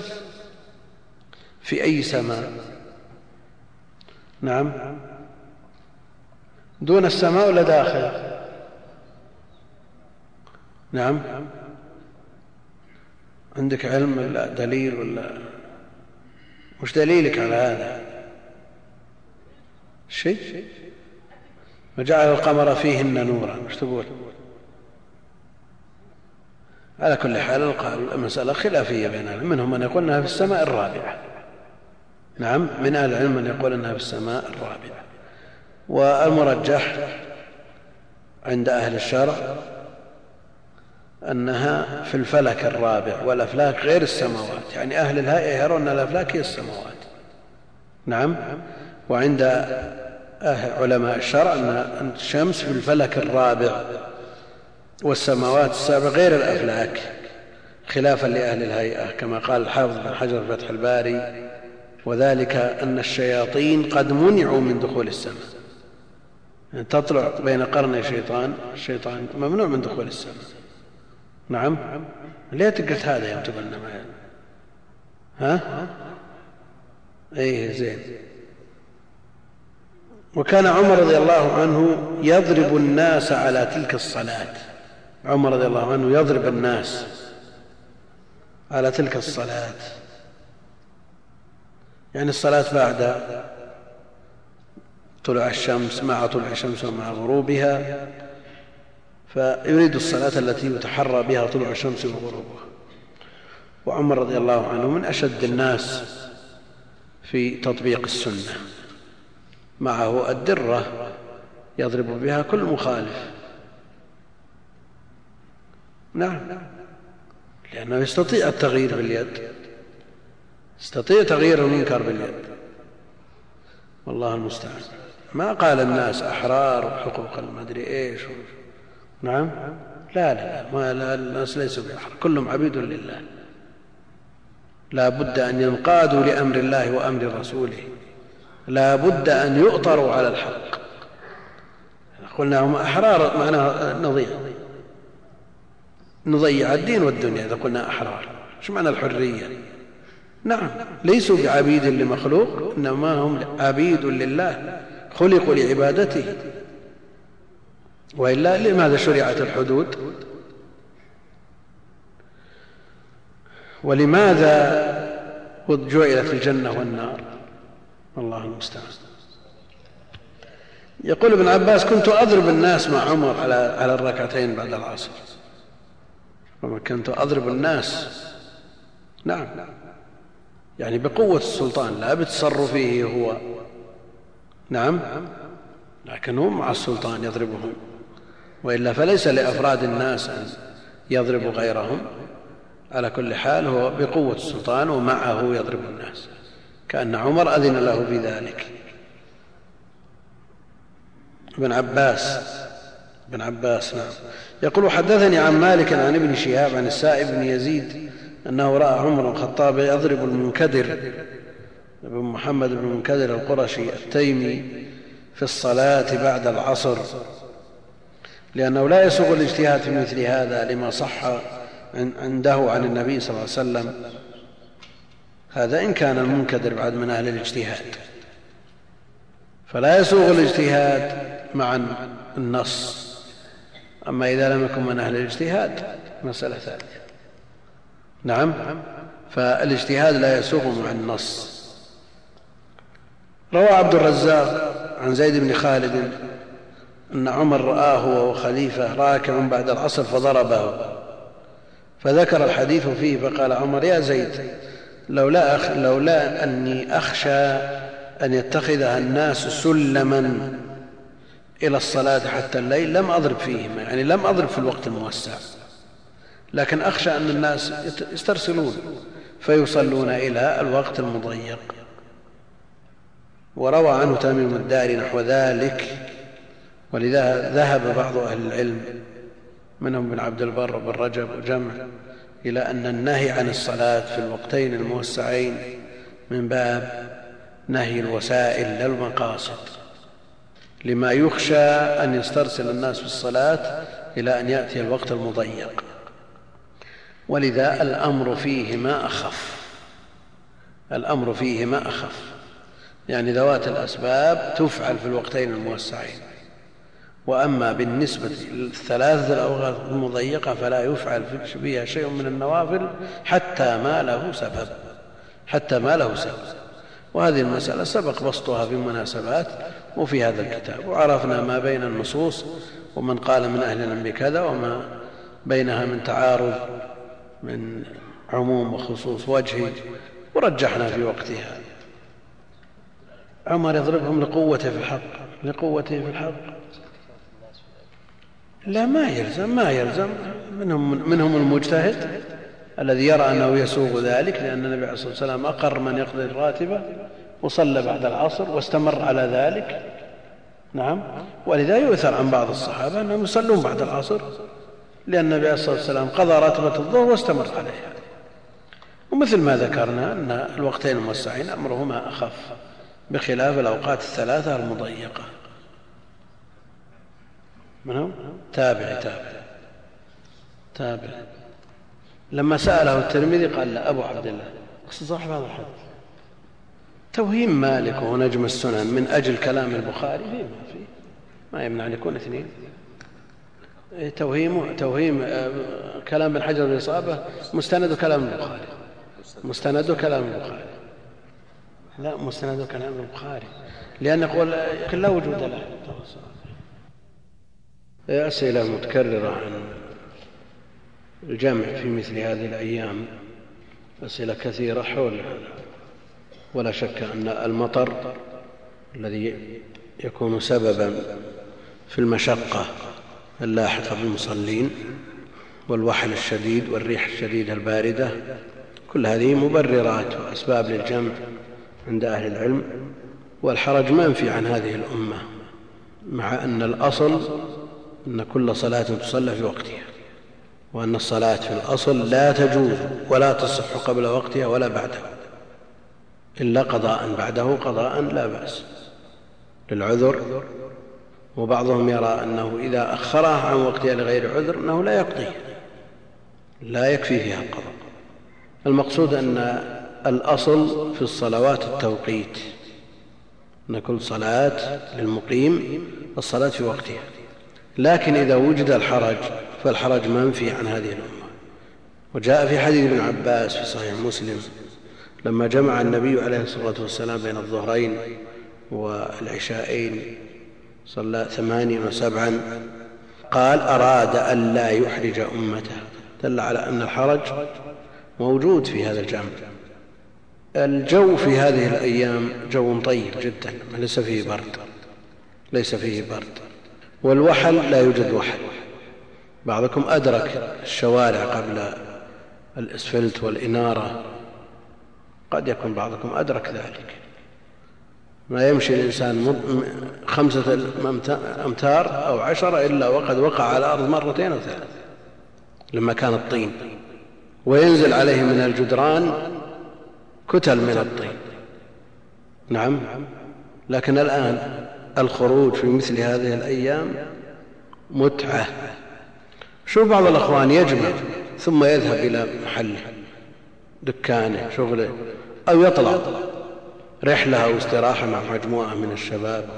في أي سماء؟ نعم. دون السماء ولا داخل؟ نعم. عندك علم ولا دليل ولا؟ وش دليلك على هذا. شيء؟ وجعل القمر فيهن نورا وش تقول؟ على كل حال المسألة خلافية بين أهل منهم من يقول أنها في السماء الرابعة. نعم من أهل العلم من يقول أنها في السماء الرابعة. والمرجح عند أهل الشرع أنها في الفلك الرابع والأفلاك غير السماوات. يعني أهل الهيئة يرون الأفلاك هي السماوات. نعم وعند علماء الشرع أن الشمس في الفلك الرابع والسماوات السابع غير الأفلاك خلافا لأهل الهيئة كما قال الحافظ بن حجر فتح الباري وذلك أن الشياطين قد منعوا من دخول السماء. يعني تطلع بين قرني شيطان الشيطان ممنوع من دخول السماء. نعم؟ ليه قلت هذا يوم تقولنا ما ها؟ إيه زين. وكان عمر رضي الله عنه يضرب الناس على تلك الصلاة. عمر رضي الله عنه يضرب الناس على تلك الصلاة. يعني الصلاة بعد طلوع الشمس مع طلوع الشمس ومع غروبها فيريد الصلاة التي يتحرى بها طلوع الشمس وغروبها. وعمر رضي الله عنه من أشد الناس في تطبيق السنة. معه الدرة يضرب بها كل مخالف. نعم. لأنه يستطيع التغيير باليد. يستطيع تغيير المنكر باليد. والله المستعان. ما قال الناس أحرار وحقوق المدري إيش نعم. لا لا ما لا الناس ليسوا بأحرار. كلهم عبيد لله. لا بد أن ينقادوا لأمر الله وأمر رسوله. لا بد أن يؤطروا على الحق. قلنا هم أحرار معناها نضيع نضيع الدين والدنيا إذا قلنا أحرار. إيش معنى الحرية؟ نعم ليسوا بعبيد لمخلوق إنما هم عبيد لله خلقوا لعبادته. وإلا لماذا شرعت الحدود؟ ولماذا جعلت الجنة والنار؟ الله المستعان. يقول ابن عباس كنت أضرب الناس مع عمر على الركعتين بعد العصر. كنت أضرب الناس. نعم. يعني بقوة السلطان لا بتصرفه هو. نعم. لكن هم مع السلطان يضربهم. وإلا فليس لأفراد الناس أن يضربوا غيرهم. على كل حال هو بقوة السلطان ومعه يضرب الناس. كأن عمر أذن له بذلك ابن عباس. ابن عباس نعم. يقول حدثني عن مالك عن ابن شهاب عن السائب بن يزيد أنه رأى عمر بن الخطاب يضرب المنكدر بن محمد بن المنكدر القرشي التيمي في الصلاة بعد العصر. لأنه لا يسوغ الاجتهاد في مثل هذا لما صح عنده عن النبي صلى الله عليه وسلم. هذا إن كان المنكدر بعد من أهل الاجتهاد. فلا يسوغ الاجتهاد مع النص. أما إذا لم يكن من أهل الاجتهاد مسألة ثانية. نعم؟ فالاجتهاد لا يسوغ مع النص. روى عبد الرزاق عن زيد بن خالد أن عمر رآه وهو خليفة راكع بعد العصر فضربه. فذكر الحديث فيه فقال عمر يا زيد لولا, أخ لولا أني أخشى أن يتخذها الناس سلما إلى الصلاة حتى الليل لم أضرب فيهما يعني لم أضرب في الوقت الموسع. لكن أخشى أن الناس يسترسلون فيصلون إلى الوقت المضيق. وروى عنه تميم الداري نحو ذلك ولذا ذهب بعض أهل العلم منهم ابن عبد البر وابن رجب وجمع إلى أن النهي عن الصلاة في الوقتين الموسعين من باب نهي الوسائل لا المقاصد لما يخشى أن يسترسل الناس في الصلاة إلى أن يأتي الوقت المضيق. ولذا الأمر فيهما أخف. الأمر فيهما أخف. يعني ذوات الأسباب تفعل في الوقتين الموسعين. وأما بالنسبة للثلاثة الأوقات المضيقة فلا يفعل فيها شيء من النوافل حتى ما له سبب. حتى ما له سبب. وهذه المسألة سبق بسطها في مناسبات وفي هذا الكتاب. وعرفنا ما بين النصوص ومن قال من أهلنا بكذا وما بينها من تعارض من عموم وخصوص وجهي ورجحنا في وقتها. عمر يضربهم لقوته في الحق لقوته في الحق. لا ما يلزم ما يلزم. منهم, منهم المجتهد الذي يرى أنه يسوغ ذلك لأن النبي عليه الصلاة والسلام أقر من يقضي الراتبة وصلى بعد العصر واستمر على ذلك. نعم. ولذا يؤثر عن بعض الصحابة أنهم يصلون بعد العصر لأن النبي عليه الصلاة والسلام قضى راتبة الظهر واستمر عليها. ومثل ما ذكرنا أن الوقتين الموسعين أمرهما أخف بخلاف الأوقات الثلاثة المضيقة. من هو تابعي تابعي تابعي لما سأله الترمذي قال لا أبو عبد الله. صاحب هذا الحديث. توهيم مالك وهو نجم السنن من أجل كلام البخاري. فيه ما فيه ما يمنع أن يكون اثنين. إيه، توهيم توهيم آه، كلام ابن حجر الإصابة مستند كلام البخاري. مستند كلام البخاري. لا مستند كلام البخاري. لأن يقول لا وجود له. أسئلة متكررة عن الجمع في مثل هذه الأيام. أسئلة كثيرة حول هذا ولا شك أن المطر الذي يكون سببا في المشقة اللاحقة بالمصلين والوحل الشديد والريح الشديدة الباردة كل هذه مبررات وأسباب للجمع عند أهل العلم والحرج منفي عن هذه الأمة مع أن الأصل أن كل صلاة تصلى في وقتها وأن الصلاة في الأصل لا تجوز ولا تصح قبل وقتها ولا بعده إلا قضاء بعده قضاء لا بأس. للعذر وبعضهم يرى أنه إذا أخرها عن وقتها لغير عذر أنه لا يقضي لا يكفي فيها القضاء. المقصود أن الأصل في الصلوات التوقيت. أن كل صلاة للمقيم الصلاة في وقتها. لكن إذا وجد الحرج فالحرج منفي عن هذه الأمة. وجاء في حديث ابن عباس في صحيح مسلم لما جمع النبي عليه الصلاة والسلام بين الظهرين والعشاءين صلى ثمانيا وسبعا قال أراد أن لا يحرج أمته. دل على أن الحرج موجود في هذا الجمع. الجو في هذه الأيام جو طيب جدا ليس فيه برد ليس فيه برد. والوحل لا يوجد وحل. بعضكم أدرك الشوارع قبل الإسفلت والإنارة. قد يكون بعضكم أدرك ذلك. ما يمشي الإنسان خمسة أمتار أو عشرة إلا وقد وقع على الأرض مرتين أو ثلاث لما كان الطين. وينزل عليه من الجدران كتل من الطين. نعم. لكن الآن الخروج في مثل هذه الأيام متعة. شوف بعض الأخوان يجمع ثم يذهب إلى محله. دكانه شغله أو يطلع. رحلة أو استراحة مع مجموعة من الشباب.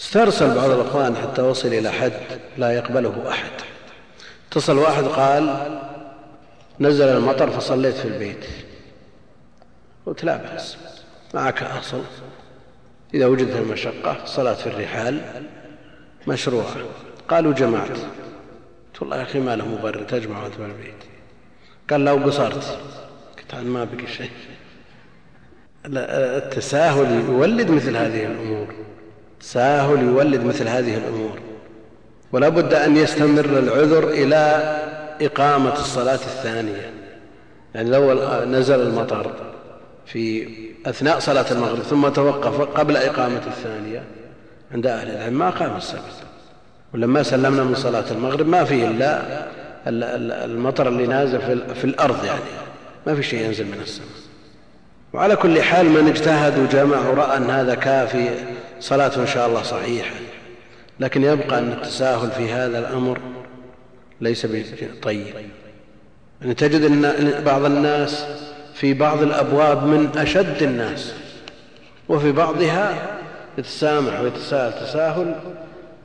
استرسل بعض الأخوان حتى وصل إلى حد لا يقبله أحد. اتصل واحد قال نزل المطر فصليت في البيت. قلت لا بأس معك أصل. إذا وجدت المشقة صلاة في الرحال مشروعة. قالوا جمعت. قلت والله يا أخي ما له مبرر تجمع وأنت في البيت. قال لو قصرت قلت ما بقي شيء. التساهل يولد مثل هذه الأمور. التساهل يولد مثل هذه الأمور. ولا بد أن يستمر العذر إلى إقامة الصلاة الثانية. يعني لو نزل المطر في أثناء صلاة المغرب ثم توقف قبل إقامة الثانية عند أهل العلم ما قام السبت ولما سلمنا من صلاة المغرب ما فيه إلا المطر اللي نازل في الأرض يعني. ما في شيء ينزل من السماء. وعلى كل حال من اجتهد وجمع ورأى أن هذا كافي صلاته إن شاء الله صحيحة. لكن يبقى أن التساهل في هذا الأمر ليس طيب. يعني تجد أن بعض الناس في بعض الأبواب من أشد الناس وفي بعضها يتسامح ويتساهل تساهل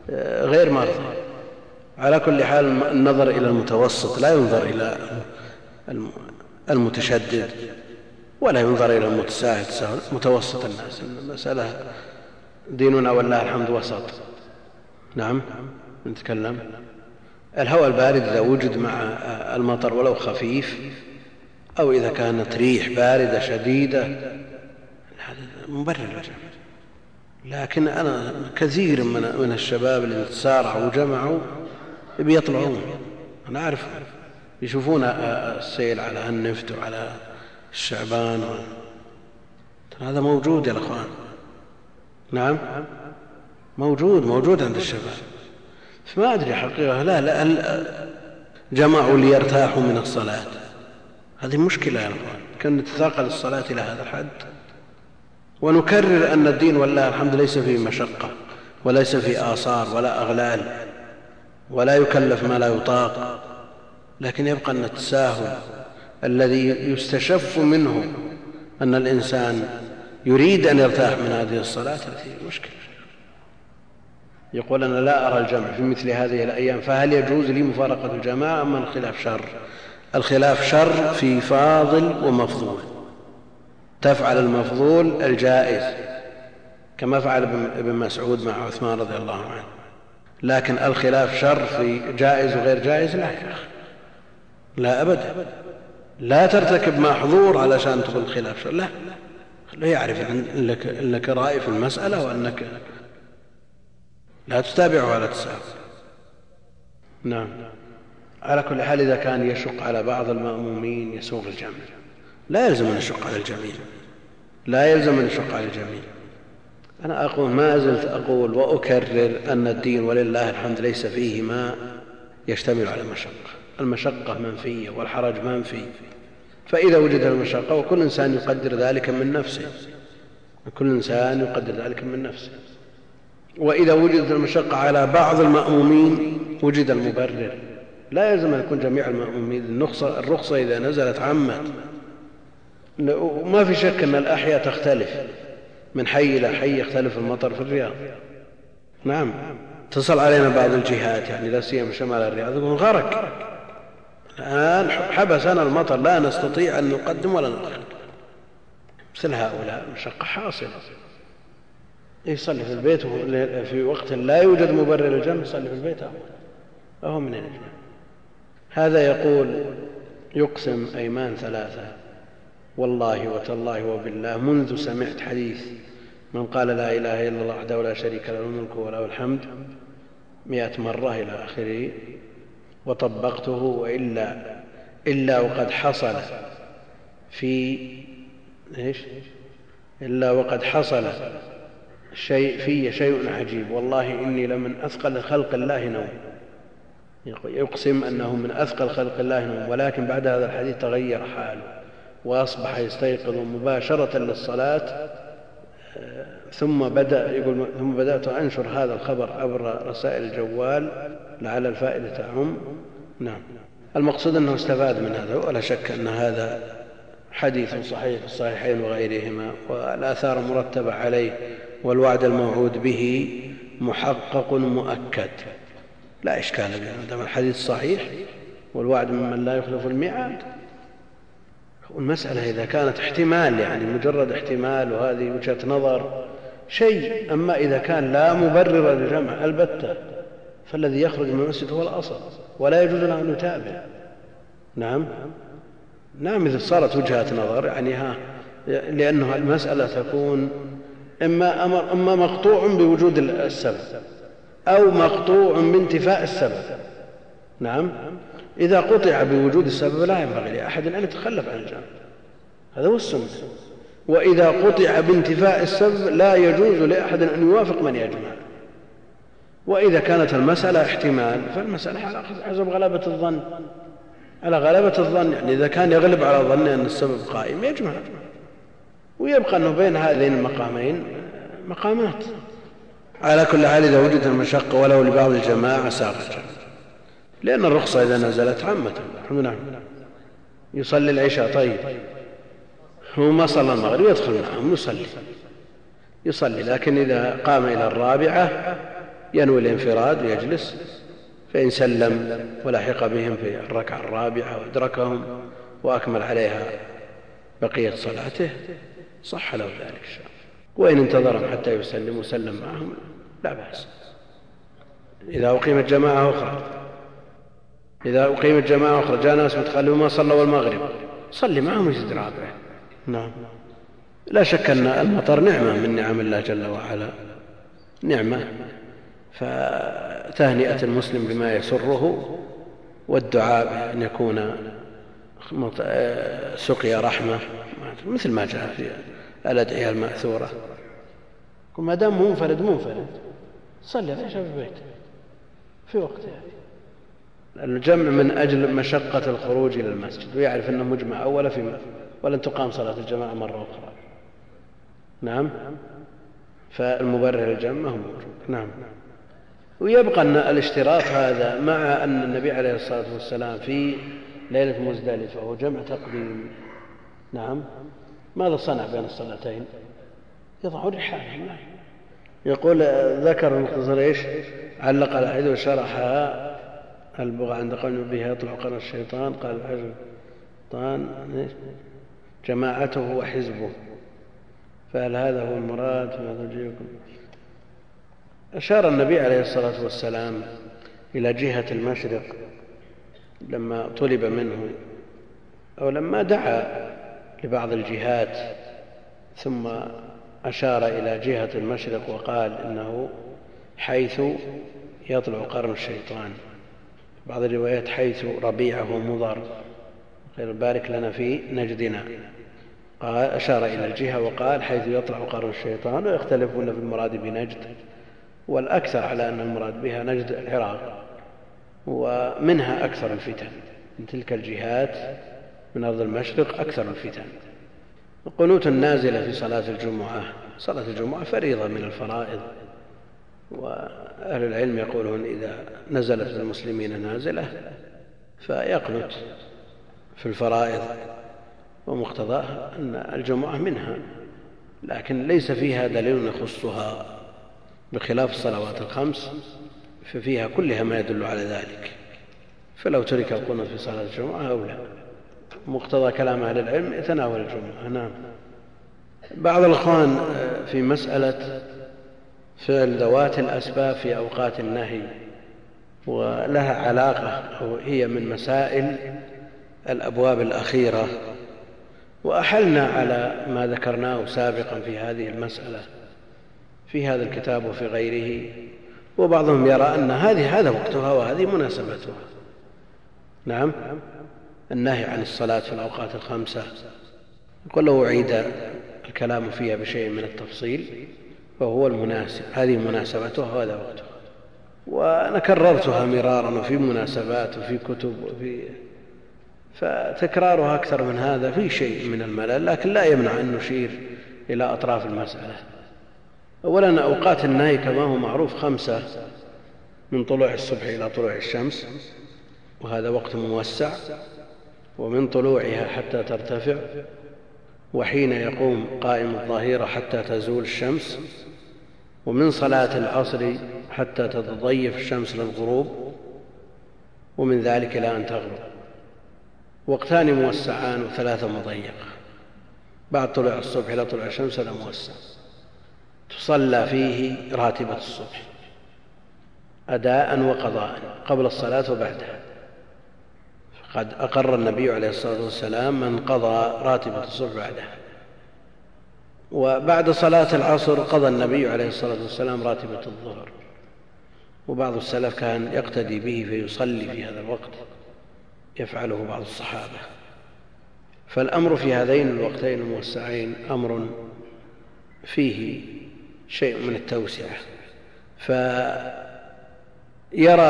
آه، غير مرضي على كل حال النظر إلى المتوسط لا ينظر إلى المتشدد ولا ينظر إلى المتساهل تساهل متوسط الناس. المسألة ديننا والله الحمد وسط. نعم نتكلم. الهواء البارد إذا وجد مع المطر ولو خفيف أو إذا كانت ريح باردة شديدة هذا مبرر. لكن أنا كثير من, من الشباب اللي تسارعوا وجمعوا بيطلعون. أنا أعرف يشوفون السيل على النفط وعلى الشعبان و... هذا موجود يا إخوان. نعم؟ موجود موجود عند الشباب. فما أدري حقيقة. لا لا جمعوا ليرتاحوا من الصلاة. هذه مشكلة يا إخوان. كان نتثاقل الصلاة إلى هذا الحد. ونكرر أن الدين والله الحمد ليس فيه مشقة وليس فيه آثار ولا أغلال ولا يكلف ما لا يطاق. لكن يبقى ان التساهل الذي يستشف منه أن الإنسان يريد أن يرتاح من هذه الصلاة هذه مشكلة. يقول أنا لا أرى الجمع في مثل هذه الأيام فهل يجوز لي مفارقة الجماعة أم الخلاف شر؟ الخلاف شر في فاضل ومفضول. تفعل المفضول الجائز كما فعل ابن مسعود مع عثمان رضي الله عنه. لكن الخلاف شر في جائز وغير جائز لا يا أخي. لا ابدا لا ترتكب محظور علشان تقول خلاف لا. لا يعرف إنك, إنك رأي في المسألة وأنك لا تتابعه على تساهل نعم. على كل حال إذا كان يشق على بعض المأمومين يسوغ الجمع لا يلزم أن يشق على الجميع. لا يلزم أن يشق على الجميع. أنا أقول ما زلت أقول وأكرر أن الدين ولله الحمد ليس فيه ما يشتمل على مشقة. المشقة منفية والحرج منفي. فإذا وجد المشقة وكل إنسان يقدر ذلك من نفسه. كل إنسان يقدر ذلك من نفسه. وإذا وجدت المشقة على بعض المأمومين وجد المبرر. لا يلزم أن يكون جميع المأمومين. الرخصة إذا نزلت عمت. ما في شك أن الأحياء تختلف. من حي إلى حي يختلف المطر في الرياض. نعم. اتصل علينا بعض الجهات يعني لا سيما شمال الرياض يقول غرق. الآن حبسنا المطر لا نستطيع أن نقدم ولا نؤخر مثل هؤلاء مشقة حاصلة. يصلي في البيت في وقت لا يوجد مبرر الجمع يصلي في البيت أول أهو من الجمع هذا يقول يقسم أيمان ثلاثة. والله وتالله وبالله منذ سمعت حديث من قال لا إله إلا الله وحده لا شريك له الملك وله الحمد مئة مرة إلى آخره. وطبقته وإلا إلا وقد حصل في إيش؟ إلا وقد حصل شيء في شيء عجيب. والله إني لمن أثقل خلق الله نوم. يقسم أنه من أثقل خلق الله نوم ولكن بعد هذا الحديث تغير حاله وأصبح يستيقظ مباشرة للصلاة ثم بدأ يقول ثم بدأت أنشر هذا الخبر عبر رسائل الجوال لعل الفائدة تعم. نعم. المقصود أنه استفاد من هذا ولا شك أن هذا حديث صحيح في الصحيحين وغيرهما والآثار مرتبة عليه والوعد الموعود به محقق مؤكد. لا إشكال به ما دام الحديث صحيح والوعد ممن لا يخلف الميعاد. والمسألة إذا كانت احتمال يعني مجرد احتمال وهذه وجهة نظر شيء. أما إذا كان لا مبرر للجمع البتة فالذي يخرج من المسجد هو الأصل ولا يجوز له أن يتابع. نعم. نعم إذا صارت وجهة نظر يعني ها لأنه المسألة تكون إما, أمر إما مقطوع بوجود السبب أو مقطوع بانتفاء السبب. نعم. إذا قطع بوجود السبب لا ينبغي لأحد أن يتخلف عن الجامع هذا هو السنة. وإذا قطع بانتفاء السبب لا يجوز لأحد أن يوافق من يجمع. وإذا كانت المسألة احتمال فالمسألة حسب غلبة الظن. على غلبة الظن يعني إذا كان يغلب على ظنه أن السبب قائم يجمع. ويبقى أنه بين هذين المقامين مقامات. على كل حال إذا وجدت المشقة ولو لبعض الجماعة ساقط لأن الرخصة إذا نزلت عامة نعم يصلي العشاء طيب. هو ما صلى المغرب يدخل معهم يصلي. يصلي لكن إذا قام إلى الرابعة ينوي الانفراد ويجلس فإن سلم ولحق بهم في الركعة الرابعة وأدركهم وأكمل عليها بقية صلاته صح له ذلك الله. وإن انتظرهم حتى يسلم وسلم معهم لا بأس. إذا أقيمت جماعة أخرى إذا أقيمت جماعة أخرى جاء ناس متخلفون ما صلوا المغرب صلي معهم وزد رابع نعم. لا شك أن المطر نعمة من نعم الله جل وعلا. نعمة. فتهنئة المسلم بما يسره والدعاء بأن يكون سقيا رحمة. مثل ما جاء في الأدعية المأثورة. ما دام منفرد منفرد. صلي العشاء في بيته في وقتها الجمع من أجل مشقة الخروج إلى المسجد. ويعرف أنه مجمع أول في ولن تقام صلاة الجماعة مرة أخرى. نعم. فالمبرر الجمع هو موجود. نعم. ويبقى أن الاشتراط هذا مع أن النبي عليه الصلاة والسلام في ليلة مزدلفة وهو جمع تقديم. نعم. ماذا صنع بين الصلاتين؟ يضع رحاله. يقول ذكر المختصر إيش علق على حديث وشرحها البغى عند قول به يطلع قرن الشيطان؟ قال الشيطان جماعته وحزبه. فهل هذا هو المراد؟ فما تجيكم أشار النبي عليه الصلاة والسلام إلى جهة المشرق لما طلب منه أو لما دعا لبعض الجهات ثم أشار إلى جهة المشرق وقال إنه حيث يطلع قرن الشيطان. بعض الروايات حيث ربيعه مضر. خير بارك لنا في نجدنا. قال أشار إلى الجهة وقال حيث يطلع قرن الشيطان ويختلفون في المراد بنجد والأكثر على أن المراد بها نجد العراق ومنها أكثر الفتن. من تلك الجهات من أرض المشرق أكثر الفتن. القنوت النازلة في صلاة الجمعة صلاة الجمعة فريضة من الفرائض وأهل العلم يقولون إذا نزلت المسلمين نازلة فيقنت في الفرائض. ومقتضاها أن الجمعة منها لكن ليس فيها دليل يخصها بخلاف الصلوات الخمس ففيها كلها ما يدل على ذلك. فلو ترك القنوت في صلاة الجمعة أو لا. مقتضى كلام أهل العلم يتناول الجمعة. نعم. بعض الأخوان في مسألة فعل ذوات الأسباب في أوقات النهي ولها علاقة أو هي من مسائل الأبواب الأخيرة وأحلنا على ما ذكرناه سابقا في هذه المسألة في هذا الكتاب وفي غيره وبعضهم يرى أن هذه هذا وقتها وهذه مناسبتها. نعم النهي عن الصلاة في الأوقات الخمسة يقول لو أعيد الكلام فيها بشيء من التفصيل فهو المناسب هذه مناسبتها وهذا وقتها. وأنا كررتها مرارا وفي مناسبات وفي كتب وفي فتكرارها أكثر من هذا في شيء من الملل لكن لا يمنع أن نشير إلى أطراف المسألة. أولا أوقات النهي كما هو معروف خمسة من طلوع الصبح إلى طلوع الشمس وهذا وقت موسع ومن طلوعها حتى ترتفع وحين يقوم قائم الظهيرة حتى تزول الشمس ومن صلاة العصر حتى تتضيف الشمس للغروب ومن ذلك إلى أن تغرب. وقتان موسعان وثلاثة مضيقة بعد طلوع الصبح إلى طلوع الشمس هذا موسع. تصلى فيه راتبة الصبح. أداء وقضاء قبل الصلاة وبعدها. قد أقر النبي عليه الصلاة والسلام من قضى راتبة الصبح بعدها. وبعد صلاة العصر قضى النبي عليه الصلاة والسلام راتبة الظهر. وبعض السلف كان يقتدي به فيصلي في هذا الوقت. يفعله بعض الصحابة. فالأمر في هذين الوقتين الموسعين أمر فيه شيء من التوسعة. فيرى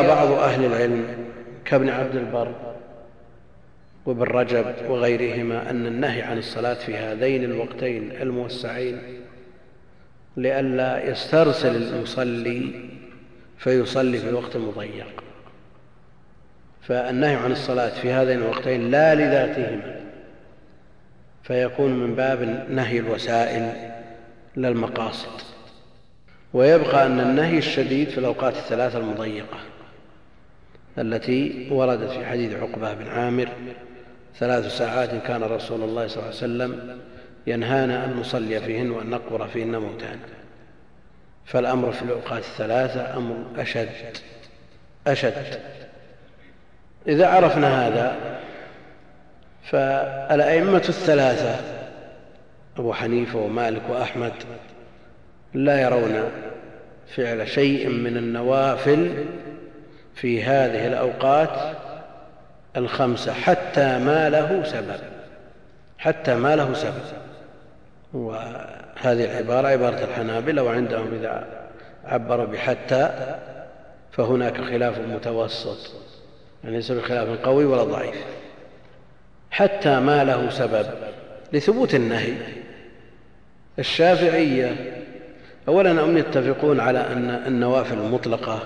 بعض أهل العلم كابن عبد البر وابن رجب وغيرهما أن النهي عن الصلاة في هذين الوقتين الموسعين لئلا يسترسل المصلي فيصلي في وقت مضيق فالنهي عن الصلاة في هذين الوقتين لا لذاتهما فيكون من باب نهي الوسائل لا المقاصد. ويبقى أن النهي الشديد في الأوقات الثلاثة المضيقة التي وردت في حديث عقبة بن عامر ثلاث ساعات كان رسول الله صلى الله عليه وسلم ينهانا أن نصلي فيهن وأن نقبر فيهن موتانا. فالأمر في الأوقات الثلاثة أمر أشد أشد. إذا عرفنا هذا فالأئمة الثلاثة أبو حنيفة ومالك وأحمد لا يرون فعل شيء من النوافل في هذه الأوقات الخمسة حتى ما له سبب حتى ما له سبب. وهذه العبارة عبارة الحنابلة وعندهم إذا عبروا بحتى فهناك خلاف متوسط. ليس بخلاف قوي ولا ضعيف حتى ما له سبب لثبوت النهي. الشافعية أولا هم يتفقون على أن النوافل المطلقة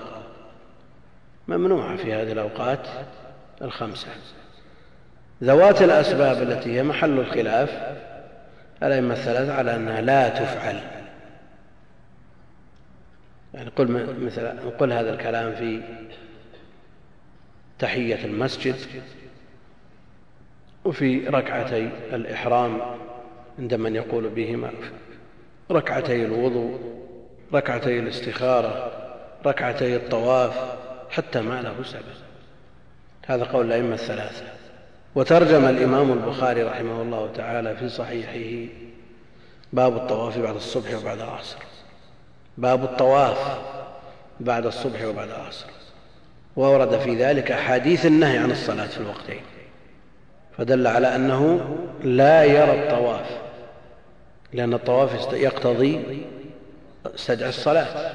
ممنوعة في هذه الأوقات الخمسة. ذوات الأسباب التي هي محل الخلاف الأئمة الثلاثة على أنها لا تفعل. يعني قل مثل نقول هذا الكلام في تحية المسجد وفي ركعتي الإحرام عند من يقول بهما ركعتي الوضوء ركعتي الاستخارة ركعتي الطواف حتى ما له سبب. هذا قول الأئمة الثلاثة. وترجم الإمام البخاري رحمه الله تعالى في صحيحه باب الطواف بعد الصبح وبعد العصر. باب الطواف بعد الصبح وبعد العصر. وورد في ذلك أحاديث النهي عن الصلاة في الوقتين. فدل على أنه لا يرى الطواف لأن الطواف يقتضي استدعى الصلاة.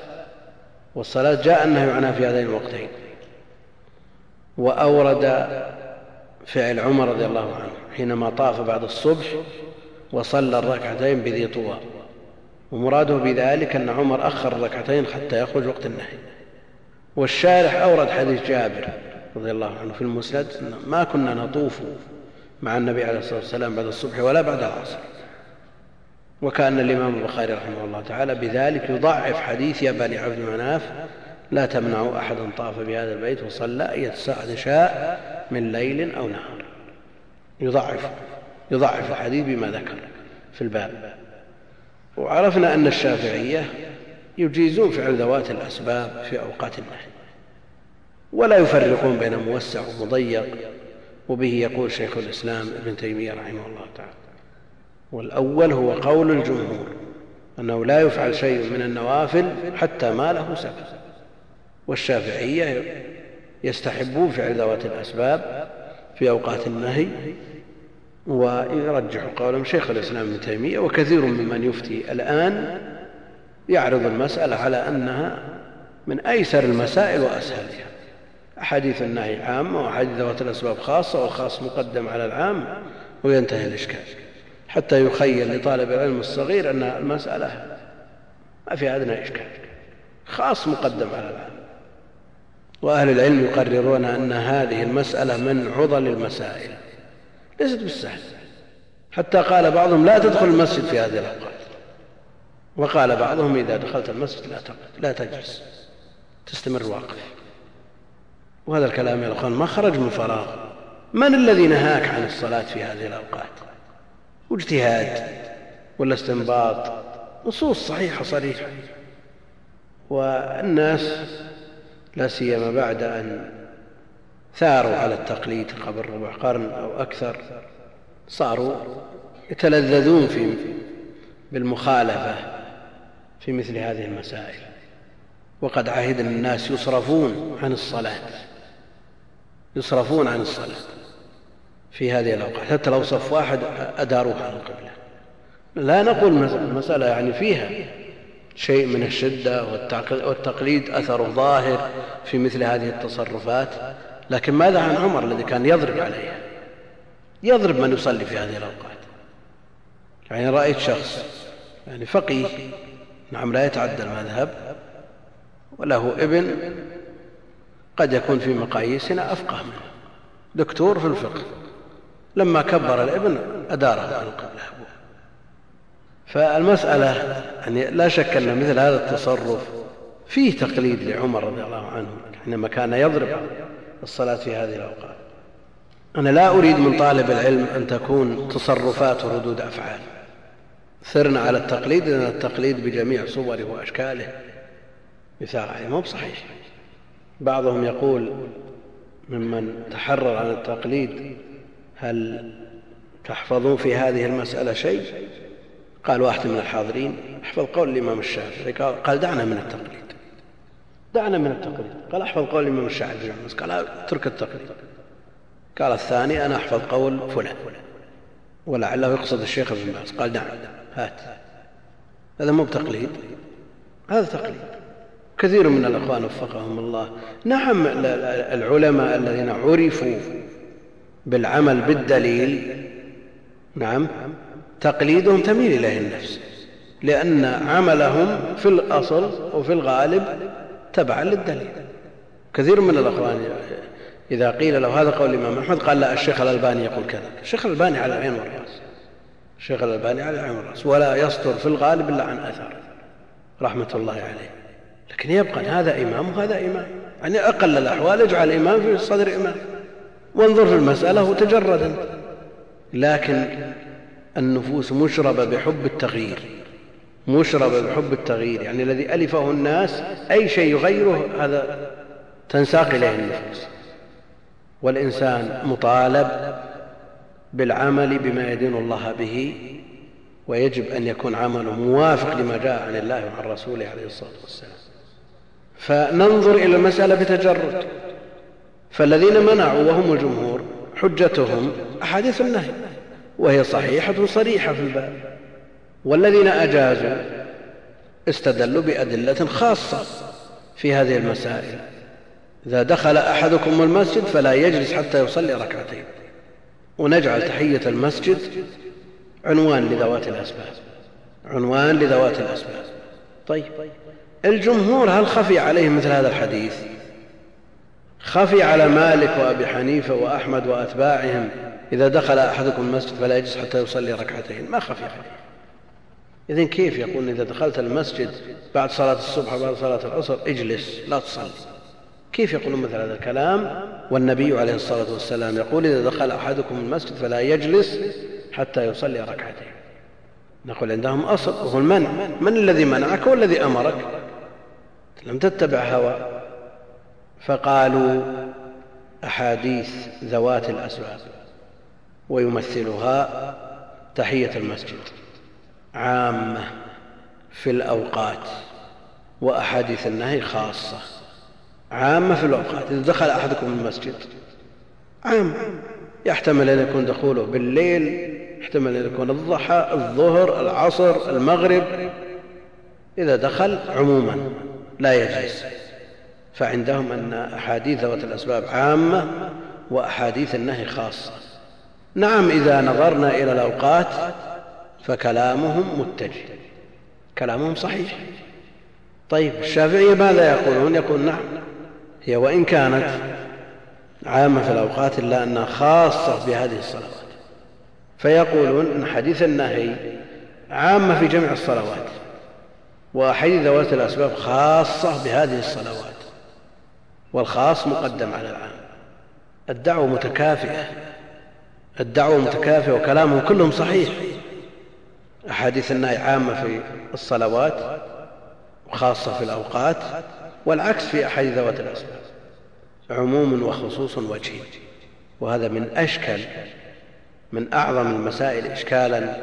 والصلاة جاء النهي عنها في هذين الوقتين. وأورد فعل عمر رضي الله عنه حينما طاف بعد الصبح وصلى الركعتين بذي طوى. ومراده بذلك أن عمر أخر الركعتين حتى يخرج وقت النهي. والشارح أورد حديث جابر رضي الله عنه في المسند ما كنا نطوف مع النبي عليه الصلاة والسلام بعد الصبح ولا بعد العصر. وكان الإمام البخاري رحمه الله تعالى بذلك يضعف حديث يا بني عبد مناف لا تمنعوا أحدا طاف بهذا البيت وصلى أية ساعة شاء من ليل أو نهار. يضعف يضعف الحديث بما ذكر في الباب. وعرفنا أن الشافعية يجيزون فعل ذوات الأسباب في أوقات النهي ولا يفرقون بين موسع ومضيق وبه يقول شيخ الإسلام ابن تيمية رحمه الله تعالى والأول هو قول الجمهور أنه لا يفعل شيء من النوافل حتى ما له سبب. والشافعية يستحبون فعل ذوات الأسباب في أوقات النهي ويرجح قولهم شيخ الإسلام ابن تيمية وكثير ممن يفتي الآن يعرض المسألة على أنها من أيسر المسائل وأسهلها. أحاديث النهي عامة وأحاديث ذوات الأسباب خاصة والخاص مقدم على العام وينتهي الإشكال. حتى يخيل لطالب العلم الصغير أن المسألة ما في أدنى إشكال. خاص مقدم على العام. وأهل العلم يقررون أن هذه المسألة من عضل المسائل. ليست بالسهل. حتى قال بعضهم لا تدخل المسجد في هذه الأوقات وقال بعضهم إذا دخلت المسجد لا لا تجلس تستمر واقف. وهذا الكلام يا إخوان ما خرج من فراغ. من الذي نهاك عن الصلاة في هذه الأوقات؟ واجتهاد ولا استنباط؟ نصوص صحيحة صريحة والناس لا سيما بعد أن ثاروا على التقليد قبل ربع قرن أو أكثر صاروا يتلذذون في بالمخالفة. في مثل هذه المسائل. وقد عهدنا الناس يصرفون عن الصلاة. يصرفون عن الصلاة في هذه الأوقات. حتى لو صف واحد أداروه عن القبلة لا نقول المسألة يعني فيها شيء من الشدة والتقليد أثر ظاهر في مثل هذه التصرفات. لكن ماذا عن عمر الذي كان يضرب عليها؟ يضرب من يصلي في هذه الأوقات. يعني رأيت شخص يعني فقيه نعم لا يتعدى المذهب وله ابن قد يكون في مقاييسنا أفقه. منه دكتور في الفقه لما كبر الابن أداره عن القبلة فالمسألة يعني لا شك أن مثل هذا التصرف فيه تقليد لعمر رضي الله عنه حينما كان يضرب الصلاة في هذه الأوقات. أنا لا أريد من طالب العلم أن تكون تصرفات وردود أفعال. ثرنا على التقليد لأن التقليد بجميع صوره وأشكاله مثال عليه مو بصحيح. بعضهم يقول ممن تحرر عن التقليد هل تحفظون في هذه المسألة شيء؟ قال واحد من الحاضرين احفظ قول الإمام الشافعي. قال دعنا من التقليد. دعنا من التقليد. قال احفظ قول الإمام الشافعي قال اترك التقليد. قال الثاني أنا أحفظ قول فلان. ولعله يقصد الشيخ ابن باز. قال نعم هات. هذا مو بتقليد. هذا تقليد. كثير من الأخوان وفقهم الله. نعم العلماء الذين عرفوا بالعمل بالدليل نعم تقليدهم تميل إليه النفس لأن عملهم في الأصل وفي الغالب تبعا للدليل. كثير من الأخوان إذا قيل له هذا قول الإمام أحمد قال لا الشيخ الألباني يقول كذا. الشيخ الألباني على العين والرأس الشيخ الألباني على العين والرأس ولا يصدر في الغالب إلا عن أثر رحمة الله عليه. لكن يبقى هذا إمام وهذا إمام. يعني أقل الأحوال اجعل إمام في صدر إمام. وانظر في المسألة وتجرد لكن النفوس مشربة بحب التغيير. مشربة بحب التغيير. يعني الذي ألفه الناس أي شيء يغيره هذا تنساق إليه النفوس. والإنسان مطالب بالعمل بما يدين الله به ويجب أن يكون عمله موافق لما جاء عن الله وعن رسوله عليه الصلاة والسلام. فننظر إلى المسألة بتجرد. فالذين منعوا وهم الجمهور حجتهم أحاديث النهي وهي صحيحة صريحة في الباب. والذين أجازوا استدلوا بأدلة خاصة في هذه المسائل. إذا دخل أحدكم المسجد فلا يجلس حتى يصلي ركعتين. ونجعل تحية المسجد عنوان لذوات الأسباب. عنوان لذوات الأسباب. طيب الجمهور هل خفي عليهم مثل هذا الحديث؟ خفي على مالك وأبي حنيفة وأحمد وأتباعهم. إذا دخل أحدكم المسجد فلا يجلس حتى يصلي ركعتين. ما خفي عليه. إذن كيف يقول إذا دخلت المسجد بعد صلاة الصبح وبعد صلاة العصر اجلس لا تصلي؟ كيف يقولون مثل هذا الكلام؟ والنبي عليه الصلاة والسلام يقول إذا دخل أحدكم المسجد فلا يجلس حتى يصلي ركعتين. نقول عندهم أصل وهو المنع. من الذي منعك والذي أمرك؟ لم تتبع هوى. فقالوا أحاديث ذوات الأسباب ويمثلها تحية المسجد عامة في الأوقات وأحاديث النهي خاصة. عامة في الأوقات إذا دخل أحدكم المسجد عام يحتمل أن يكون دخوله بالليل يحتمل أن يكون الضحى الظهر العصر المغرب. إذا دخل عموما لا يجلس. فعندهم أن أحاديث ذوات الأسباب عامة وأحاديث النهي خاصة. نعم إذا نظرنا إلى الأوقات فكلامهم متجه. كلامهم صحيح. طيب الشافعية ماذا يقولون؟ يقول نعم. هي وإن كانت عامة في الأوقات إلا أنها خاصة بهذه الصلوات. فيقولون أن حديث النهي عامة في جميع الصلوات وأحاديث ذوات الأسباب خاصة بهذه الصلوات والخاص مقدم على العام. الدعوة متكافئة الدعوة متكافئة وكلامهم كلهم صحيح. أحاديث النهي عامة في الصلوات وخاصة في الأوقات والعكس في أحاديث ذوات الأسباب. عموم وخصوص وجهي وهذا من أشكل من أعظم المسائل إشكالا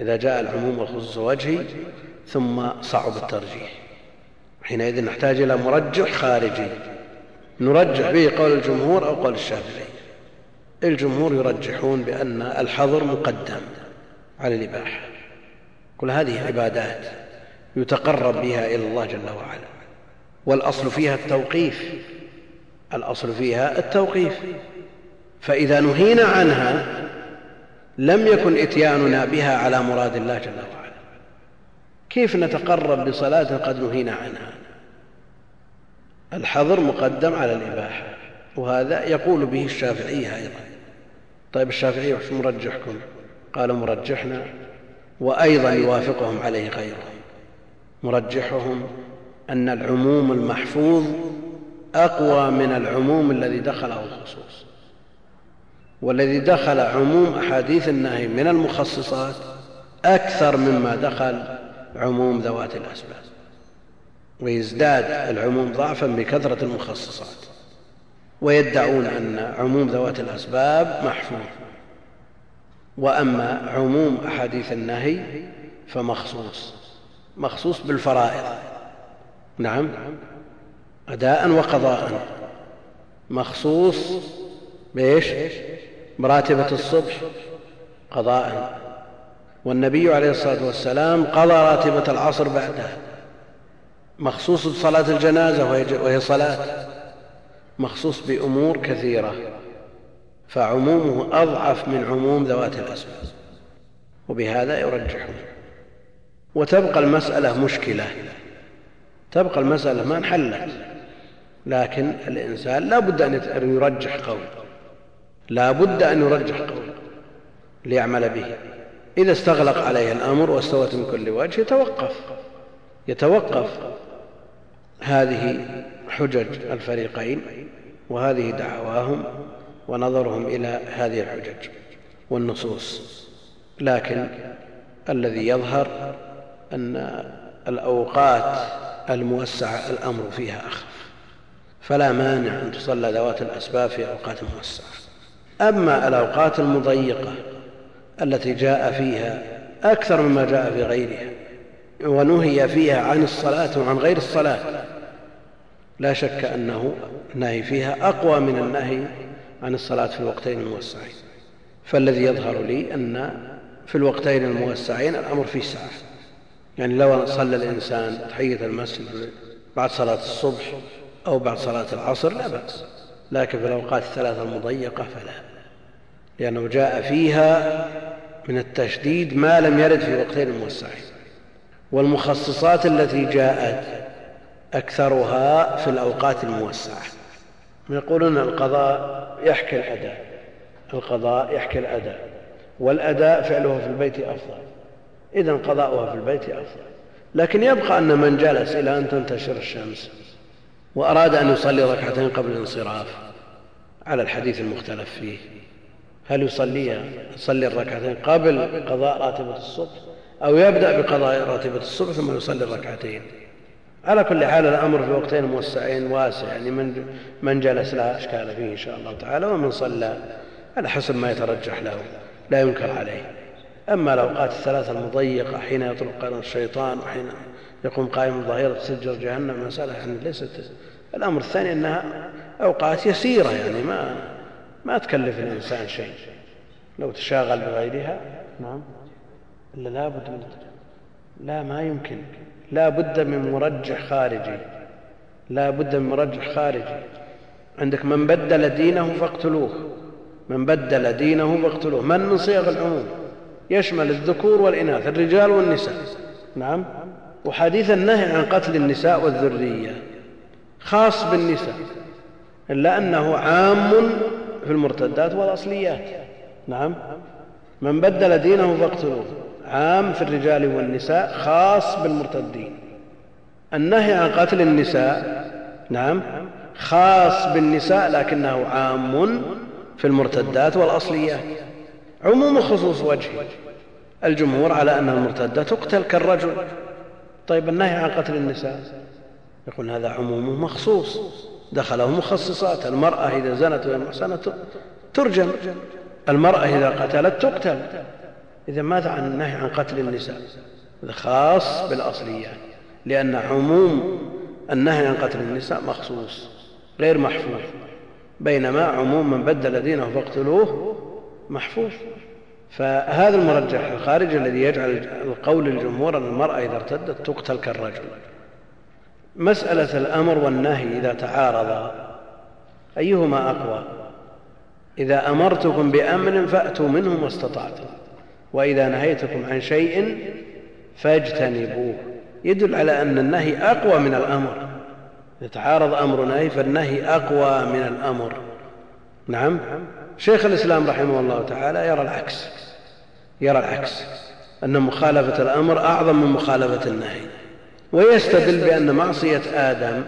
إذا جاء العموم والخصوص وجهي ثم صعب الترجيح. حينئذ نحتاج إلى مرجح خارجي. نرجح به قول الجمهور أو قول الشافعي. الجمهور يرجحون بأن الحظر مقدم على الإباحة. كل هذه عبادات يتقرب بها إلى الله جل وعلا. والأصل فيها التوقيف. الأصل فيها التوقيف. فإذا نهينا عنها لم يكن إتياننا بها على مراد الله جل وعلا. كيف نتقرب بصلاة قد نهينا عنها؟ الحظر مقدم على الإباحة وهذا يقول به الشافعية أيضا. طيب الشافعية وش مرجحكم؟ قالوا مرجحنا وأيضا يوافقهم عليه غيرهم مرجحهم أن العموم المحفوظ أقوى من العموم الذي دخله الخصوص. والذي دخل عموم أحاديث النهي من المخصصات أكثر مما دخل عموم ذوات الأسباب. ويزداد العموم ضعفا بكثرة المخصصات. ويدعون أن عموم ذوات الأسباب محفوظ. وأما عموم أحاديث النهي فمخصوص. مخصوص بالفرائض. نعم. أداء وقضاء. مخصوص بإيش؟ براتبة الصبح. قضاء. والنبي عليه الصلاة والسلام قضى راتبة العصر بعدها مخصوص بصلاة الجنازة وهي صلاة. مخصوص بأمور كثيرة. فعمومه أضعف من عموم ذوات الأسباب. وبهذا يرجحون. وتبقى المسألة مشكلة. تبقى المسألة ما انحلت. لكن الإنسان لا بد أن يرجح قول لا بد أن يرجح قول ليعمل به. إذا استغلق عليه الأمر واستوت من كل وجه يتوقف. يتوقف هذه حجج الفريقين وهذه دعواهم ونظرهم إلى هذه الحجج والنصوص. لكن الذي يظهر أن الأوقات الموسعة الأمر فيها أخف. فلا مانع أن تصلى ذوات الأسباب في أوقات موسعة. أما الأوقات المضيقة التي جاء فيها أكثر مما جاء في غيرها ونهي فيها عن الصلاة وعن غير الصلاة لا شك أنه النهي فيها أقوى من النهي عن الصلاة في الوقتين الموسعين. فالذي يظهر لي أن في الوقتين الموسعين الأمر فيه سعة. يعني لو صلى الإنسان تحية المسجد بعد صلاة الصبح أو بعد صلاة العصر لا بأس لكن في الأوقات الثلاثة المضيقة فلا لأنه جاء فيها من التشديد ما لم يرد في وقتين موسعين. والمخصصات التي جاءت أكثرها في الأوقات الموسعة. يقولون القضاء يحكي الأداء القضاء يحكي الأداء والأداء فعله في البيت أفضل. إذا قضاؤها في البيت أفضل. لكن يبقى أن من جلس إلى أن تنتشر الشمس وأراد أن يصلي ركعتين قبل الانصراف على الحديث المختلف فيه هل يصليها يصلي الركعتين قبل قضاء راتبة الصبح أو يبدأ بقضاء راتبة الصبح ثم يصلي الركعتين؟ على كل حال الأمر في وقتين موسعين واسع يعني من من جلس لا أشكال فيه إن شاء الله تعالى ومن صلى على حسب ما يترجح له لا ينكر عليه. أما الأوقات الثلاثة المضيقة حين يطلق قرن الشيطان وحين يقوم قائم الظهيرة سجر جهنم مسألة يعني ليست الأمر الثاني أنها أوقات يسيرة يعني ما ما تكلف الإنسان شيء. لو تشاغل بغيرها نعم إلا لا بد من لا ما يمكن. لا بد من مرجح خارجي. لا بد من مرجح خارجي. عندك من بدل دينه فاقتلوه. من بدل دينه فاقتلوه. من من صيغ العموم؟ يشمل الذكور والإناث الرجال والنساء. نعم. وحديث النهي عن قتل النساء والذرية خاص بالنساء إلا أنه عام في المرتدات والأصليات. نعم. من بدل دينه فاقتلوه عام في الرجال والنساء خاص بالمرتدين. النهي عن قتل النساء نعم خاص بالنساء لكنه عام في المرتدات والأصليات. عموم خصوص وجه الجمهور على أن المرتدة تقتل كالرجل. طيب النهي عن قتل النساء؟ يقول هذا عموم مخصوص. دخله مخصصات. المرأة إذا زنت وهي محسنة ترجم. المرأة إذا قتلت تقتل. إذا ماذا عن النهي عن قتل النساء؟ هذا خاص بالأصليات لأن عموم النهي عن قتل النساء مخصوص غير محفوظ. بينما عموم من بدل دينه فاقتلوه محفوظ. فهذا المرجح الخارجي الذي يجعل القول الجمهور أن المرأة إذا ارتدت تقتل كالرجل. مسألة الأمر والنهي إذا تعارضا أيهما أقوى؟ إذا أمرتكم بأمر فأتوا منه ما استطعتم. وإذا نهيتكم عن شيء فاجتنبوه. يدل على أن النهي أقوى من الأمر. يتعارض أمر نهي فالنهي أقوى من الأمر. نعم؟ شيخ الإسلام رحمه الله تعالى يرى العكس يرى العكس أن مخالفة الأمر أعظم من مخالفة النهي ويستدل بأن معصية آدم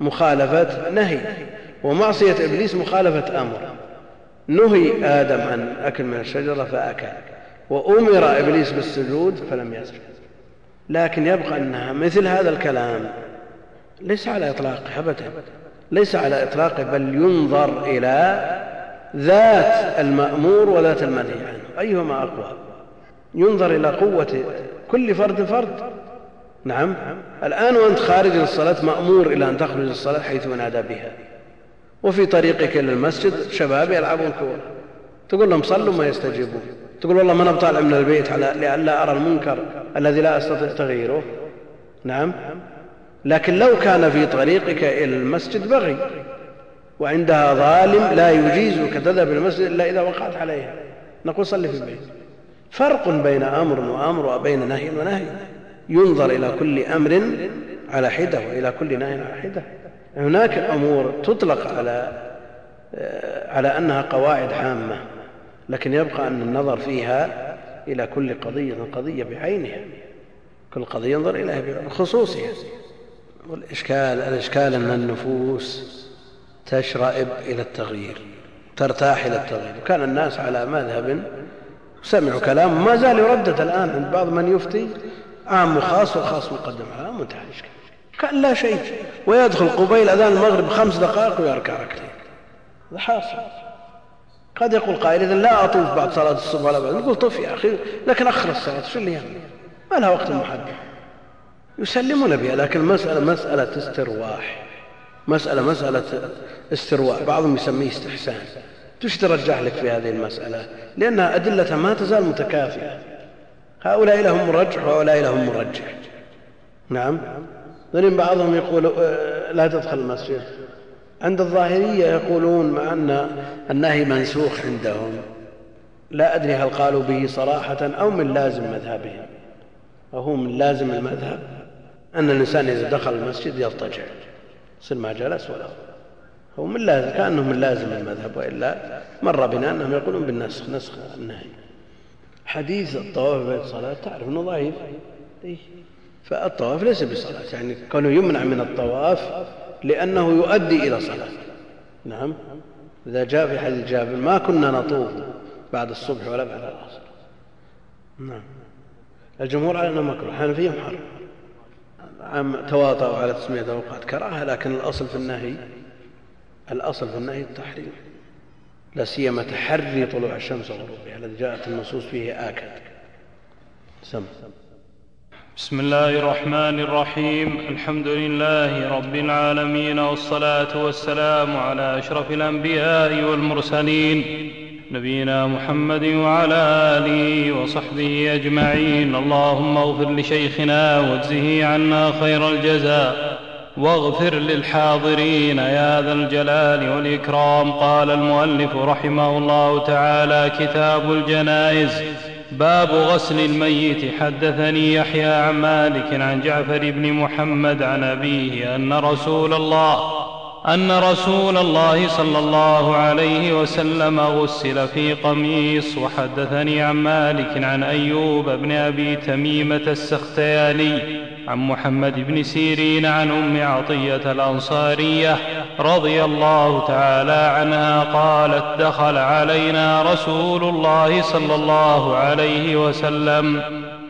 مخالفة نهي ومعصية إبليس مخالفة أمر. نهي آدم عن أكل من الشجرة فأكل وأمر إبليس بالسجود فلم يسجد. لكن يبقى أنها مثل هذا الكلام ليس على إطلاقه أبدا ليس على إطلاقه بل ينظر إلى ذات المأمور وذات المنهي عنه. أيهما أقوى؟ ينظر إلى قوة كل فرد فرد. نعم. الآن وأنت خارج للصلاة مأمور إلى أن تخرج للصلاة حيث نادى بها. وفي طريقك إلى المسجد شباب يلعبون كورة. تقول لهم صلوا ما يستجيبون. تقول والله ما أنا بطالع من البيت على لئلا أرى المنكر الذي لا أستطيع تغييره. نعم. لكن لو كان في طريقك إلى المسجد بغي. وعندها ظالم لا يجيزك تذهب المسجد إلا إذا وقعت عليها. نقول صل في البيت. فرق بين أمر وأمر وبين نهي ونهي. ينظر إلى كل أمر على حدة وإلى كل نهي على حدة. هناك أمور تطلق على على أنها قواعد عامة لكن يبقى أن النظر فيها إلى كل قضية قضية بعينها. كل قضية ينظر إليها بخصوصها. والإشكال الإشكال أن النفوس. تشرئب إلى التغيير ترتاح إلى التغيير. وكان الناس على مذهب سمعوا كلام ما زال يردد الآن عند بعض من يفتي عام وخاص والخاص مقدم على منتهى كان لا شيء. ويدخل قبيل أذان المغرب خمس دقائق ويركع ركعتين. هذا حاصل. قد يقول قائل إذا لا أطوف بعد صلاة الصبح ولا بعد. نقول طف يا أخي لكن أخر الصلاة شو اللي ما لها وقت محدد. يسلمون بها لكن المسألة مسألة استرواح. مسألة مسألة استرواح بعضهم يسميه استحسان. تش ترجح لك في هذه المسألة؟ لأنها أدلتها ما تزال متكافئة. هؤلاء لهم مرجح وهؤلاء لهم مرجح. نعم. ذلك بعضهم يقول آه، لا تدخل المسجد. عند الظاهرية يقولون مع أن النهي منسوخ عندهم. لا أدري هل قالوا به صراحة أو من لازم مذهبهم. وهو من لازم المذهب أن الإنسان إذا دخل المسجد يضطجع يصير ما جلس ولا هو. من لازم كأنه من لازم المذهب وإلا مر بنا أنهم يقولون بالنسخ نسخ النهي. حديث الطواف بين الصلاة تعرف أنه ضعيف. إيه؟ فالطواف ليس بصلاة يعني كونه يمنع من الطواف لأنه يؤدي إلى صلاة. نعم. إذا جاء في حديث جابر ما كنا نطوف بعد الصبح ولا بعد العصر. نعم. الجمهور على أنه مكروه حنفية محرم تواطؤوا على تسمية أوقات كراهة لكن الأصل في النهي الأصل في النهي التحريم. لا سيما تحري طلوع الشمس وغروبها الذي جاءت النصوص فيه آكد. سم. بسم الله الرحمن الرحيم. الحمد لله رب العالمين والصلاة والسلام على أشرف الأنبياء والمرسلين. نبينا محمد وعلى آله وصحبه أجمعين. اللهم اغفر لشيخنا واجزه عنا خير الجزاء. واغفر للحاضرين يا ذا الجلال والإكرام. قال المؤلف رحمه الله تعالى كتاب الجنائز. باب غسل الميت. حدثني يحيى عن مالك عن جعفر بن محمد عن أبيه أن رسول الله أن رسول الله صلى الله عليه وسلم غسل في قميص وحدثني عن مالك عن أيوب بن أبي تميمة السختياني عن محمد بن سيرين عن أم عطية الأنصارية رضي الله تعالى عنها قالت دخل علينا رسول الله صلى الله عليه وسلم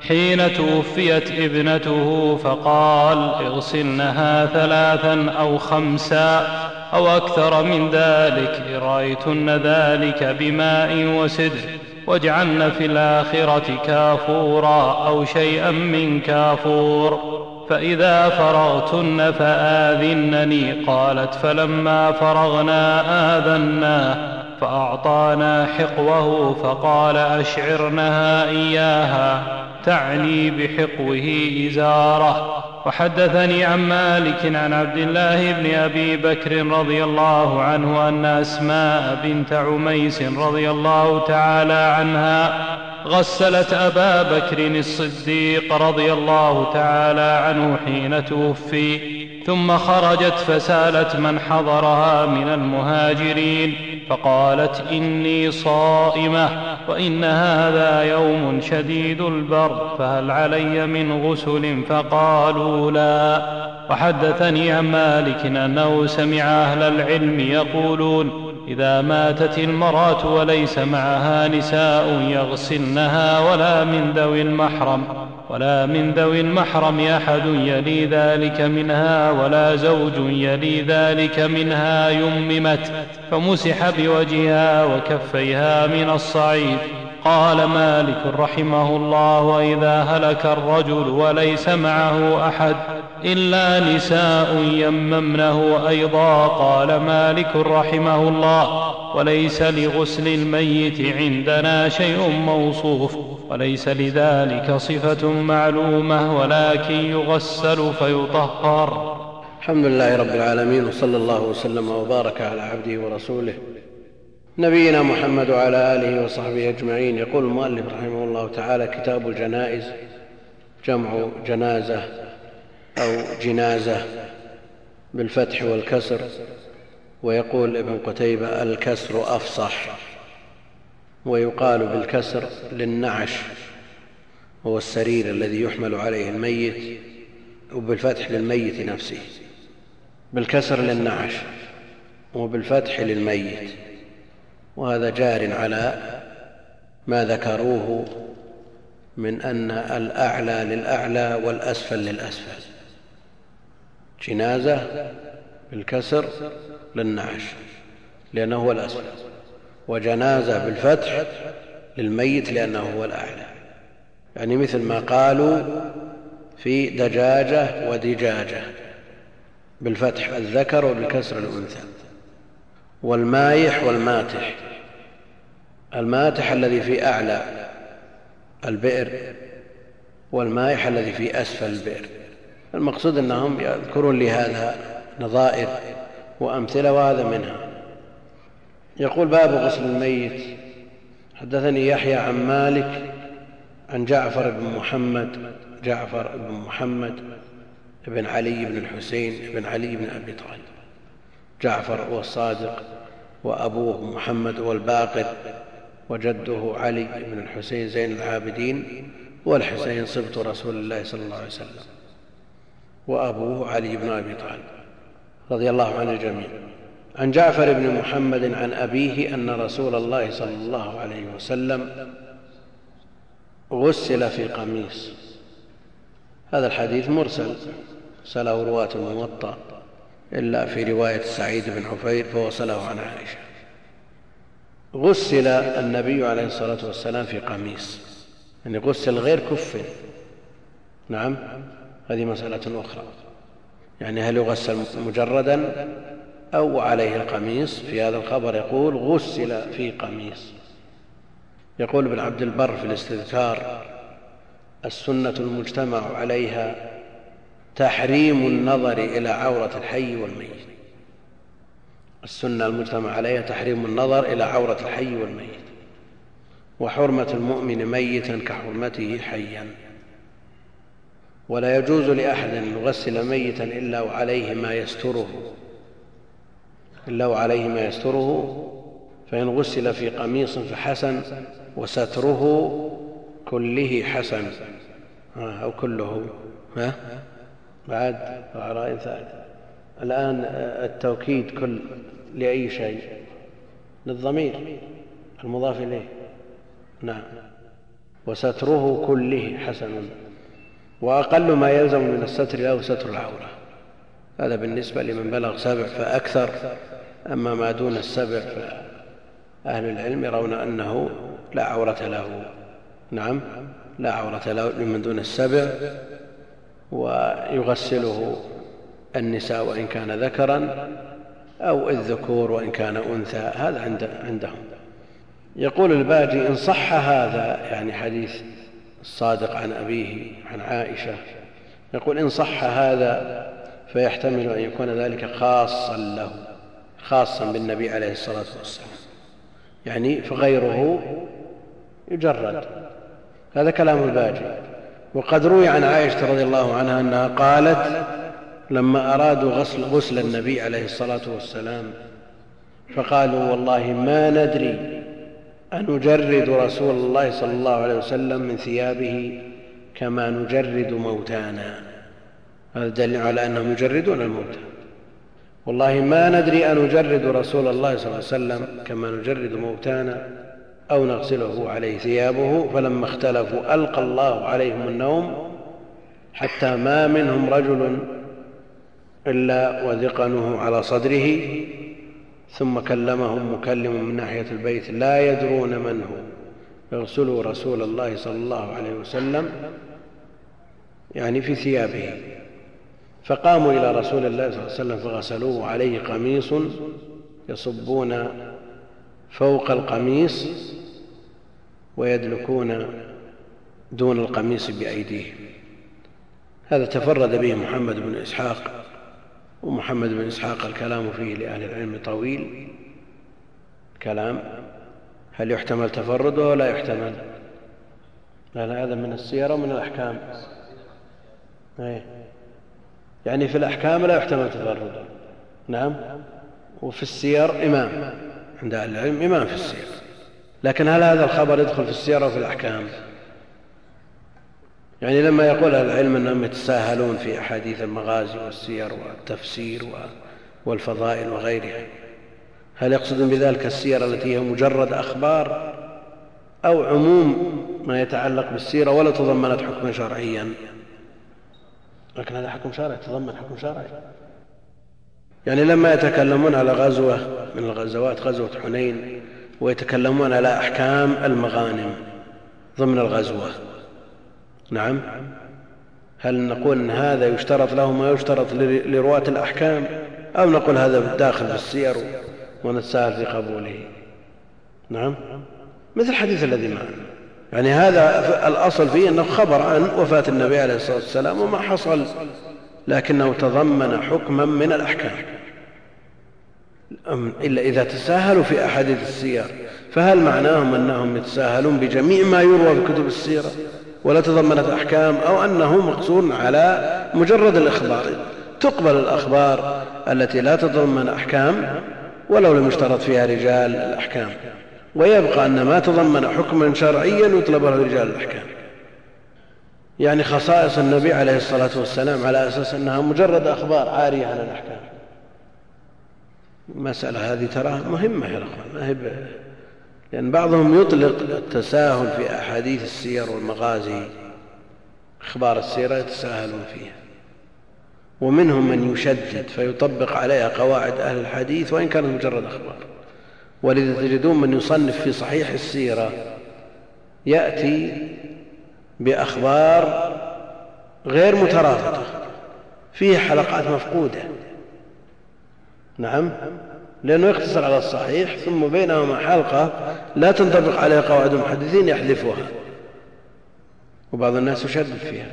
حين توفيت ابنته فقال اغسلنها ثلاثا أو خمسا أو أكثر من ذلك إن رأيتن ذلك بماء وسدر واجعلن في الآخرة كافورا أو شيئا من كافور. فإذا فرغتن فآذنني قالت فلما فرغنا آذناه فأعطانا حقوه فقال أشعرنها إياها. تعني بحقوه إزارة. وحدثني عن مالك عن عبد الله بن أبي بكر رضي الله عنه أن أسماء بنت عميس رضي الله تعالى عنها غسلت أبا بكر الصديق رضي الله تعالى عنه حين توفي ثم خرجت فسالت من حضرها من المهاجرين فقالت إني صائمة. وإن هذا يوم شديد البرد فهل علي من غسل؟ فقالوا لا. وحدثني عن مالك أنه سمع أهل العلم يقولون إذا ماتت المرأة وليس معها نساء يغسلنها ولا من ذوي المحرم. ولا من ذوي المحرم أحد يلي ذلك منها ولا زوج يلي ذلك منها يممت فمسح بوجهها وكفيها من الصعيد. قال مالك رحمه الله وإذا هلك الرجل وليس معه أحد إلا نساء يممنه أيضا. قال مالك رحمه الله وليس لغسل الميت عندنا شيء موصوف وليس لذلك صفة معلومة ولكن يغسل فيطهر. الحمد لله رب العالمين وصلى الله وسلم وبارك على عبده ورسوله. نبينا محمد وعلى آله وصحبه أجمعين. يقول المؤلف رحمه الله تعالى كتاب الجنائز جمع جنازة أو جنازة بالفتح والكسر ويقول ابن قتيبة الكسر أفصح ويقال بالكسر للنعش هو السرير الذي يحمل عليه الميت وبالفتح للميت نفسه بالكسر للنعش وبالفتح للميت. وهذا جار على ما ذكروه من أن الأعلى للأعلى والأسفل للأسفل. جنازة بالكسر للنعش لأنه هو الأسفل وجنازة بالفتح للميت لأنه هو الأعلى. يعني مثل ما قالوا في دجاجة ودجاجة بالفتح الذكر وبالكسر الأنثى. والمايح والماتح الماتح الذي في أعلى البئر والمائح الذي في أسفل البئر. المقصود أنهم يذكرون لهذا نظائر وأمثلة وهذا منها. يقول باب غسل الميت. حدثني يحيى عن مالك عن جعفر بن محمد جعفر بن محمد بن علي بن الحسين بن علي بن أبي طالب. جعفر هو الصادق وأبوه محمد هو الباقر وجده علي بن الحسين زين العابدين والحسين صبت رسول الله صلى الله عليه وسلم. وأبوه علي بن أبي طالب رضي الله عن الجميع عن جعفر بن محمد عن أبيه أن رسول الله صلى الله عليه وسلم غسل في قميص. هذا الحديث مرسل سله رواة الموطأ إلا في رواية سعيد بن عفير فوصله عن عائشة. غسل النبي عليه الصلاة والسلام في قميص يعني غسل غير كف. نعم. هذه مسألة أخرى. يعني هل يغسل مجردا أو عليه القميص؟ في هذا الخبر يقول غسل في قميص. يقول ابن عبد البر في الاستذكار السنة المجتمع عليها تحريم النظر إلى عورة الحي والميت. السنة المجتمع عليها تحريم النظر إلى عورة الحي والميت. وحرمة المؤمن ميتا كحرمته حيا. ولا يجوز لأحد أن يغسل ميتا إلا وعليه ما يستره. إلا وعليه ما يستره. فإن غسل في قميص فحسن وستره كله حسن. أو كله. ها؟ بعد. رأي ثالث. الآن التوكيد كل لأي شيء. للضمير. المضاف إليه. نعم. وستره كله حسن. وأقل ما يلزم من الستر له ستر العورة. هذا بالنسبة لمن بلغ سبع فأكثر أما ما دون السبع فأهل العلم يرون أنه لا عورة له. نعم لا عورة له لمن دون السبع ويغسله النساء وإن كان ذكرا أو الذكور وإن كان أنثى. هذا عند عندهم. يقول الباجي إن صح هذا يعني حديث الصادق عن أبيه عن عائشة. يقول إن صح هذا فيحتمل أن يكون ذلك خاصا له خاصا بالنبي عليه الصلاة والسلام. يعني فغيره يجرد. هذا كلام الباجي. وقد روي عن عائشة رضي الله عنها أنها قالت لما أرادوا غسل, غسل النبي عليه الصلاة والسلام فقالوا والله ما ندري أنجرد رسول الله صلى الله عليه وسلم من ثيابه كما نجرد موتانا. هذا دليل على أنهم يجردون الموتى والله ما ندري أن نجرد رسول الله صلى الله عليه وسلم كما نجرد موتانا أو نغسله عليه ثيابه فلما اختلفوا ألقى الله عليهم النوم حتى ما منهم رجل إلا وذقنه على صدره. ثم كلمهم مكلم من ناحية البيت لا يدرون من هو. يغسلوا رسول الله صلى الله عليه وسلم يعني في ثيابه. فقاموا إلى رسول الله صلى الله عليه وسلم فغسلوه عليه قميص يصبون فوق القميص ويدلكون دون القميص بأيديهم. هذا تفرد به محمد بن إسحاق ومحمد بن إسحاق الكلام فيه لأهل العلم طويل. كلام. هل يحتمل تفرده ولا يحتمل؟ لا هذا من السيرة ومن الأحكام. أيه. يعني في الأحكام لا يحتمل تفرده نعم. وفي السير إمام. عند أهل العلم إمام في السير. لكن هل هذا الخبر يدخل في السير وفي الأحكام؟ يعني لما يقول أهل العلم أنهم يتساهلون في أحاديث المغازي والسير والتفسير والفضائل وغيرها هل يقصدون بذلك السير التي هي مجرد أخبار أو عموم ما يتعلق بالسيرة ولا تضمنت حكما شرعيا؟ لكن هذا حكم شرعي تضمن حكم شرعي. يعني لما يتكلمون على غزوة من الغزوات غزوة حنين ويتكلمون على أحكام المغانم ضمن الغزوة. نعم. هل نقول إن هذا يشترط له ما يشترط لرواة الأحكام؟ أو نقول هذا داخل في السير ونتساهل في قبوله؟ نعم. مثل الحديث الذي معنا. يعني هذا الأصل فيه أنه خبر عن وفاة النبي عليه الصلاة والسلام وما حصل لكنه تضمن حكما من الأحكام. إلا إذا تساهلوا في أحاديث السير فهل معناهم أنهم يتساهلون بجميع ما يروى في كتب السيرة؟ ولا تضمنت أحكام أو أنه مقصور على مجرد الإخبار. تقبل الأخبار التي لا تتضمن أحكام ولو لم يشترط فيها رجال الأحكام. ويبقى أن ما تضمن حكما شرعيا يطلب له رجال الأحكام. يعني خصائص النبي عليه الصلاة والسلام على أساس أنها مجرد أخبار عارية عن الأحكام. المسألة هذه تراها مهمة يا أخوان ما هي لأن بعضهم يطلق التساهل في أحاديث السير والمغازي أخبار السيرة يتساهلون فيها. ومنهم من يشدد فيطبق عليها قواعد أهل الحديث وإن كانت مجرد أخبار. ولذا تجدون من يصنف في صحيح السيرة يأتي بأخبار غير مترابطة فيها حلقات مفقودة. نعم؟ لأنه يقتصر على الصحيح ثم بينهما حلقة لا تنطبق عليها قواعد المحدثين يحذفها وبعض الناس يشدد فيها.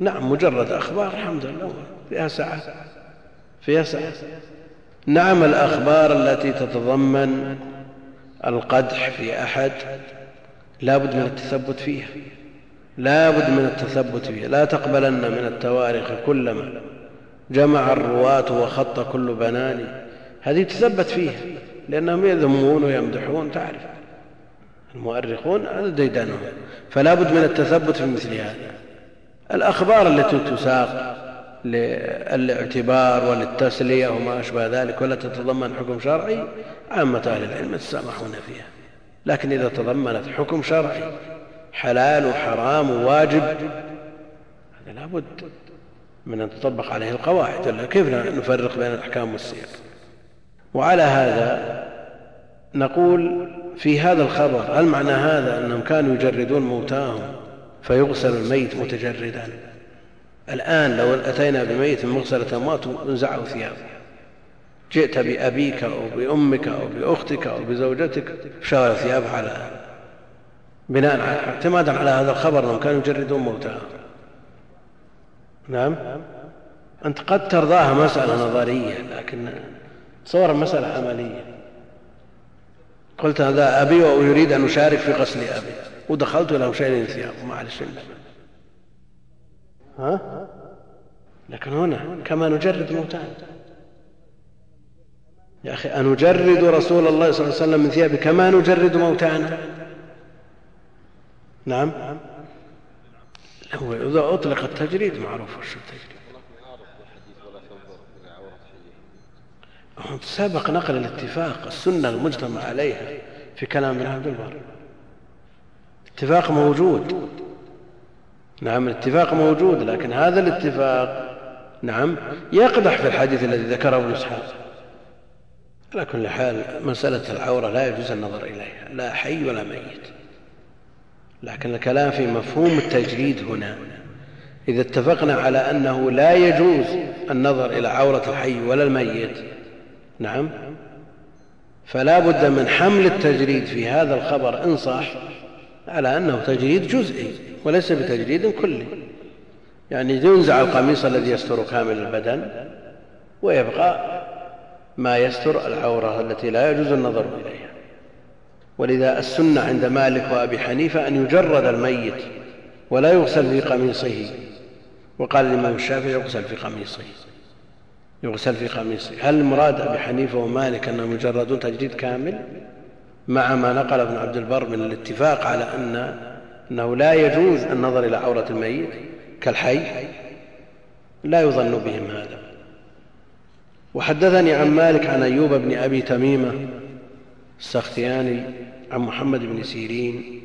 نعم مجرد أخبار الحمد لله فيها سعة فيها سعة نعم الأخبار التي تتضمن القدح في أحد لا بد من التثبت فيها. لا بد من التثبت فيها. لا تقبلن من التواريخ كلما. جمع الرواة وخط كل بنان. هذه تثبت فيها لأنهم يذمون ويمدحون تعرف. المؤرخون هذا ديدانهم فلا بد من التثبت في مثل هذا. الأخبار التي تساق للاعتبار وللتسلية وما أشبه ذلك ولا تتضمن حكم شرعي عامة أهل العلم يتسامحون فيها. لكن إذا تضمنت حكم شرعي حلال وحرام وواجب هذا لا بد من أن تطبق عليه القواعد. كيف نفرق بين الأحكام والسير وعلى هذا نقول في هذا الخبر هل معنى هذا أنهم كانوا يجردون موتاهم فيغسل الميت متجردا؟ الآن لو أتينا بميت مغسلة أموات ونزعوا ثيابه جئت بأبيك أو بأمك أو بأختك أو بزوجتك شغل ثيابه على بناء اعتمادا على هذا الخبر أنهم كانوا يجردون موتاهم. نعم؟ أنت قد ترضاها مسألة نظرية لكن تصور المسألة عملية. قلت هذا أبي ويريد أن أشارك في غسل أبي. ودخلت له شيء ثيابه معلش ها؟ لكن هنا كما نجرد موتانا. يا أخي أنجرد رسول الله صلى الله عليه وسلم من ثيابه كما نجرد موتانا؟ نعم. هو إذا أطلق التجريد معروف وش التجريد سبق نقل الاتفاق السنة المجتمع عليها في كلام ابن عبد البر. الاتفاق موجود. نعم الاتفاق موجود لكن هذا الاتفاق نعم يقدح في الحديث الذي ذكره ابن إسحاق. على كل حال مسألة العورة لا يجوز النظر إليها لا حي ولا ميت. لكن الكلام في مفهوم التجريد هنا. إذا اتفقنا على أنه لا يجوز النظر إلى عورة الحي ولا الميت نعم. فلا بد من حمل التجريد في هذا الخبر إن صح على أنه تجريد جزئي وليس بتجريد كلي. يعني ينزع القميص الذي يستر كامل البدن ويبقى ما يستر العورة التي لا يجوز النظر إليها. ولذا السنة عند مالك وأبي حنيفة أن يجرد الميت ولا يغسل في قميصه. وقال الإمام الشافعي يغسل في قميصه. يغسل في قميصه. هل المراد أبي حنيفة ومالك أنهم يجردون تجريد كامل؟ مع ما نقل ابن عبد البر من الاتفاق على أن أنه لا يجوز النظر إلى عورة الميت كالحي. لا يظن بهم هذا. وحدثني عن مالك عن أيوب بن أبي تميمة السختياني عن محمد بن سيرين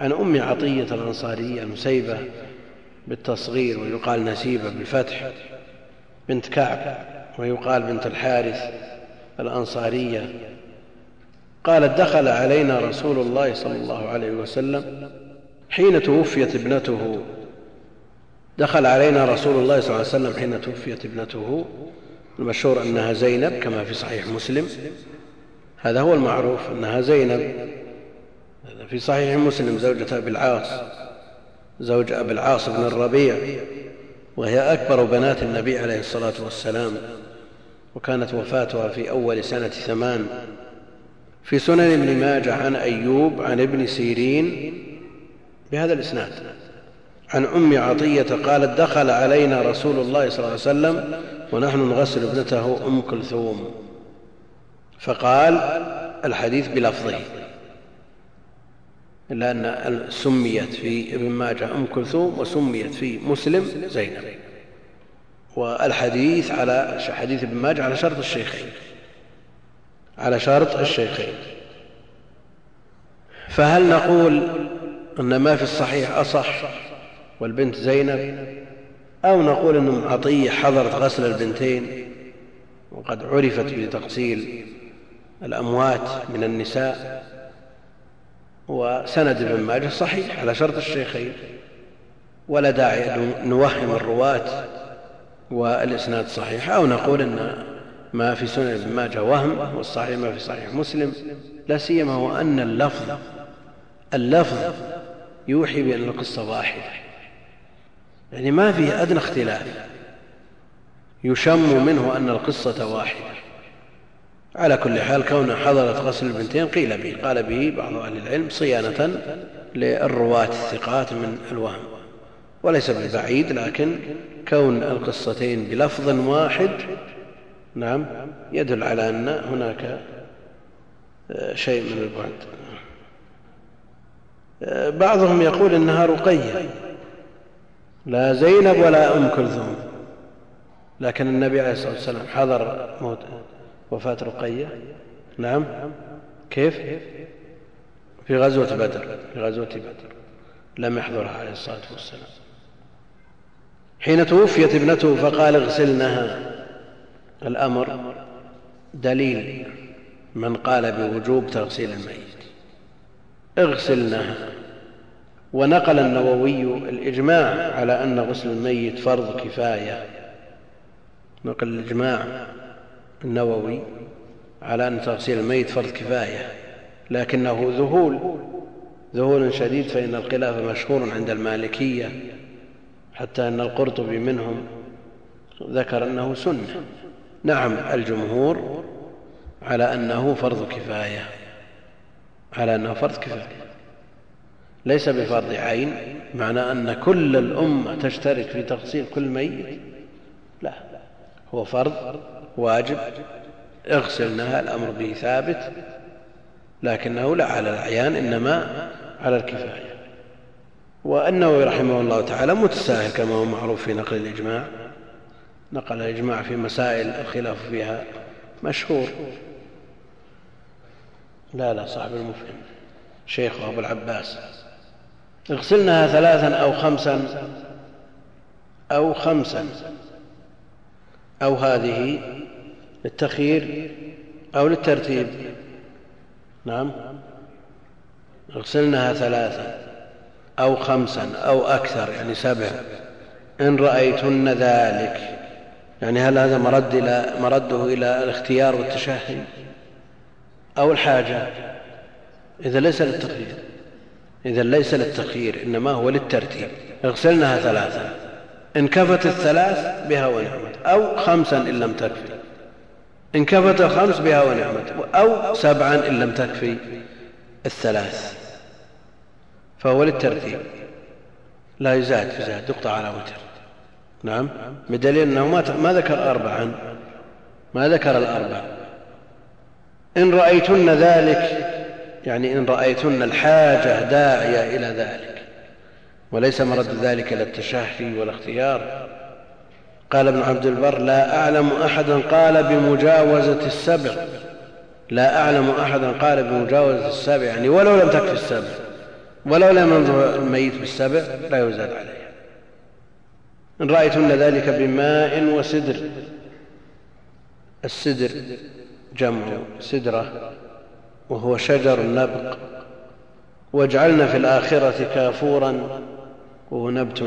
عن أم عطية الأنصارية المسيبة بالتصغير ويقال نسيبة بالفتح. بنت كعب ويقال بنت الحارث الأنصارية. قالت دخل علينا رسول الله صلى الله عليه وسلم حين توفيت ابنته. دخل علينا رسول الله صلى الله عليه وسلم حين توفيت ابنته. المشهور أنها زينب كما في صحيح مسلم. هذا هو المعروف أنها زينب. في صحيح مسلم زوجة أبي العاص زوج أبي العاص بن الربيع. وهي أكبر بنات النبي عليه الصلاة والسلام وكانت وفاتها في أول سنة ثمان. في سنن ابن ماجه عن أيوب عن ابن سيرين بهذا الإسناد عن أم عطية قالت دخل علينا رسول الله صلى الله عليه وسلم ونحن نغسل ابنته أم كلثوم. فقال الحديث بلفظه. إلا أن سميت في ابن ماجه أم كلثوم وسميت في مسلم زينب. والحديث على حديث ابن ماجه على شرط الشيخين. على شرط الشيخين. فهل نقول أن ما في الصحيح أصح والبنت زينب؟ أو نقول أن ام عطية حضرت غسل البنتين وقد عرفت بتغسيل الأموات من النساء؟ وسند ابن ماجه صحيح على شرط الشيخين. ولا داعي أن نوهم الرواة والإسناد صحيح أو نقول أن ما في سنن ابن ماجه وهم والصحيح ما في صحيح مسلم. لا سيما وأن اللفظ اللفظ يوحي بأن القصة واحدة. يعني ما فيه أدنى اختلاف. يشم منه أن القصة واحدة. على كل حال كون حضرت غسل البنتين قيل به. قال به بعض أهل العلم صيانة للرواة الثقات من الوهم وليس بالبعيد لكن كون القصتين بلفظ واحد نعم يدل على أن هناك شيء من البعد. بعضهم يقول إنها رقية لا زينب ولا أم كلثوم لكن النبي عليه الصلاة والسلام حضر موت وفاة رقية. نعم. كيف؟ في غزوة بدر في غزوة بدر لم يحضرها عليه الصلاة والسلام. حين توفيت ابنته فقال اغسلنها الأمر دليل من قال بوجوب تغسيل الميت. اغسلنها ونقل النووي الإجماع على أن غسل الميت فرض كفاية. نقل الإجماع. النووي على أن تغسيل الميت فرض كفاية لكنه ذهول ذهول شديد فإن الخلاف مشهور عند المالكية حتى أن القرطبي منهم ذكر أنه سنة. نعم الجمهور على أنه فرض كفاية على أنه فرض كفاية. ليس بفرض عين معنى أن كل الأمة تشترك في تغسيل كل ميت. لا هو فرض واجب. اغسلنها الأمر به ثابت لكنه لا على الأعيان إنما على الكفاية. والنووي رحمه الله تعالى متساهل كما هو معروف في نقل الإجماع. نقل الإجماع في مسائل الخلاف فيها مشهور. لا لا صاحب المفهم شيخه أبو العباس. اغسلنها ثلاثا أو خمسا أو خمسا. أو هذه للتخيير أو للترتيب. نعم. اغسلنها ثلاثا أو خمسا أو أكثر يعني سبع. إن رأيتن ذلك. يعني هل هذا مرد إلى مرده إلى الاختيار والتشهي أو الحاجة؟ إذا ليس للتخيير. إذا ليس للتخيير إنما هو للترتيب. اغسلنها ثلاثا إن كفت الثلاث بها ونعمت أو خمسا إن لم تكفي. إن كفت الخمس بها ونعمت أو سبعا إن لم تكفي الثلاث. فهو للترتيب. لا يزاد يزاد يقطع على وتر. نعم. بدليل أنه ما ذكر أربعا. ما ذكر الأربع. إن رأيتن ذلك يعني إن رأيتن الحاجة داعية إلى ذلك. وليس مرد ذلك إلى التشهي والاختيار قال ابن عبد البر لا أعلم أحدا قال بمجاوزة السبع. لا أعلم أحدا قال بمجاوزة السبع يعني ولو لم تكفي السبع ولو لم ينظر الميت بالسبع لا يزاد عليه إن رأيتن ذلك بماء وسدر السدر جمع سدرة وهو شجر النبق واجعلنا في الآخرة كافورا وهو نبت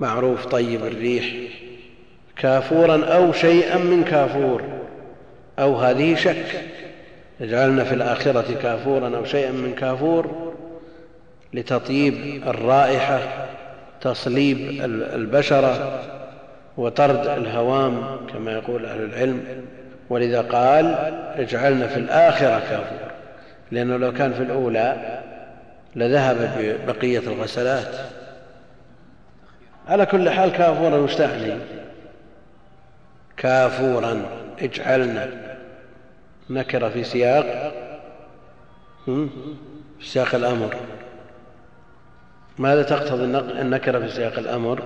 معروف طيب الريح كافورا أو شيئا من كافور أو هذه شك اجعلنا في الآخرة كافورا أو شيئا من كافور لتطيب الرائحة تصليب البشرة وطرد الهوام كما يقول أهل العلم. ولذا قال اجعلنا في الآخرة كافور لأنه لو كان في الأولى لذهب ببقية الغسلات. على كل حال كافورا مستعني كافورا اجعلنا. نكر في سياق. في سياق الأمر. ماذا تقتضي النكرة في سياق الأمر؟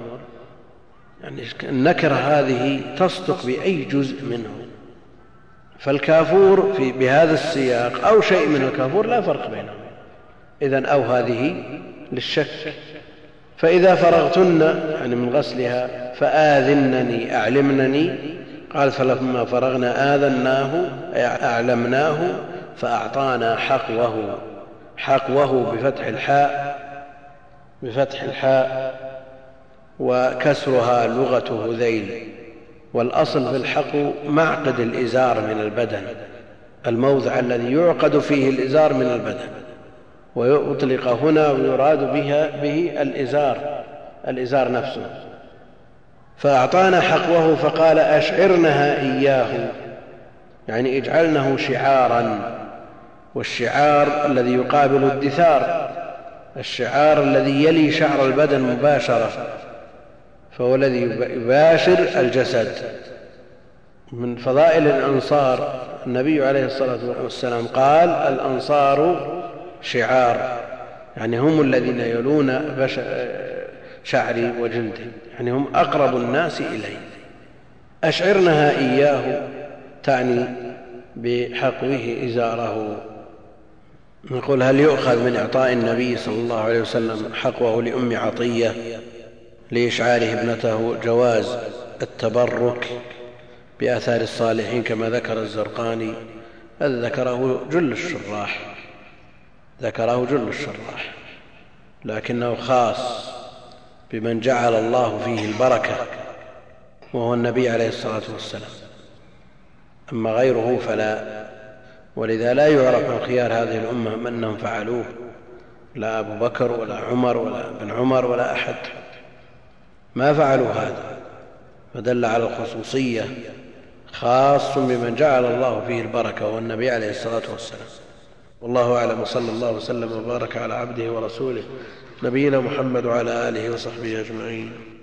يعني النكرة هذه تصدق بأي جزء منه. فالكافور في بهذا السياق أو شيء من الكافور لا فرق بينهم إذا أو هذه للشك. فإذا فرغتن يعني من غسلها فآذنني أعلمنني. قال فلما فرغنا آذناه أعلمناه فأعطانا حقوه. حقوه بفتح الحاء بفتح الحاء وكسرها لغة هذيل. والأصل في الحق معقد الإزار من البدن الموضع الذي يعقد فيه الإزار من البدن. ويطلق هنا ويراد بها به الإزار الإزار نفسه. فأعطانا حقوه فقال أشعرنها إياه يعني اجعلنه شعارا والشعار الذي يقابل الدثار الشعار الذي يلي شعر البدن مباشرة فهو الذي يباشر الجسد. من فضائل الأنصار النبي عليه الصلاة والسلام قال الأنصار شعار يعني هم الذين يلون شعري وجلدي يعني هم أقرب الناس إلي. أشعرنها إياه تعني بحقوه إزاره. نقول هل يؤخذ من إعطاء النبي صلى الله عليه وسلم حقوه لأم عطية لإشعاره ابنته جواز التبرك بآثار الصالحين كما ذكر الزرقاني هذا ذكره جل الشراح. ذكره جل الشراح لكنه خاص بمن جعل الله فيه البركة وهو النبي عليه الصلاة والسلام. أما غيره فلا. ولذا لا يعرف من خيار هذه الأمة من انهم فعلوه لا أبو بكر ولا عمر ولا ابن عمر ولا أحد. ما فعلوا هذا فدل على الخصوصية خاص بمن جعل الله فيه البركة وهو النبي عليه الصلاة والسلام. والله أعلم وصلى الله وسلم وبارك على عبده ورسوله نبينا محمد وعلى آله وصحبه أجمعين.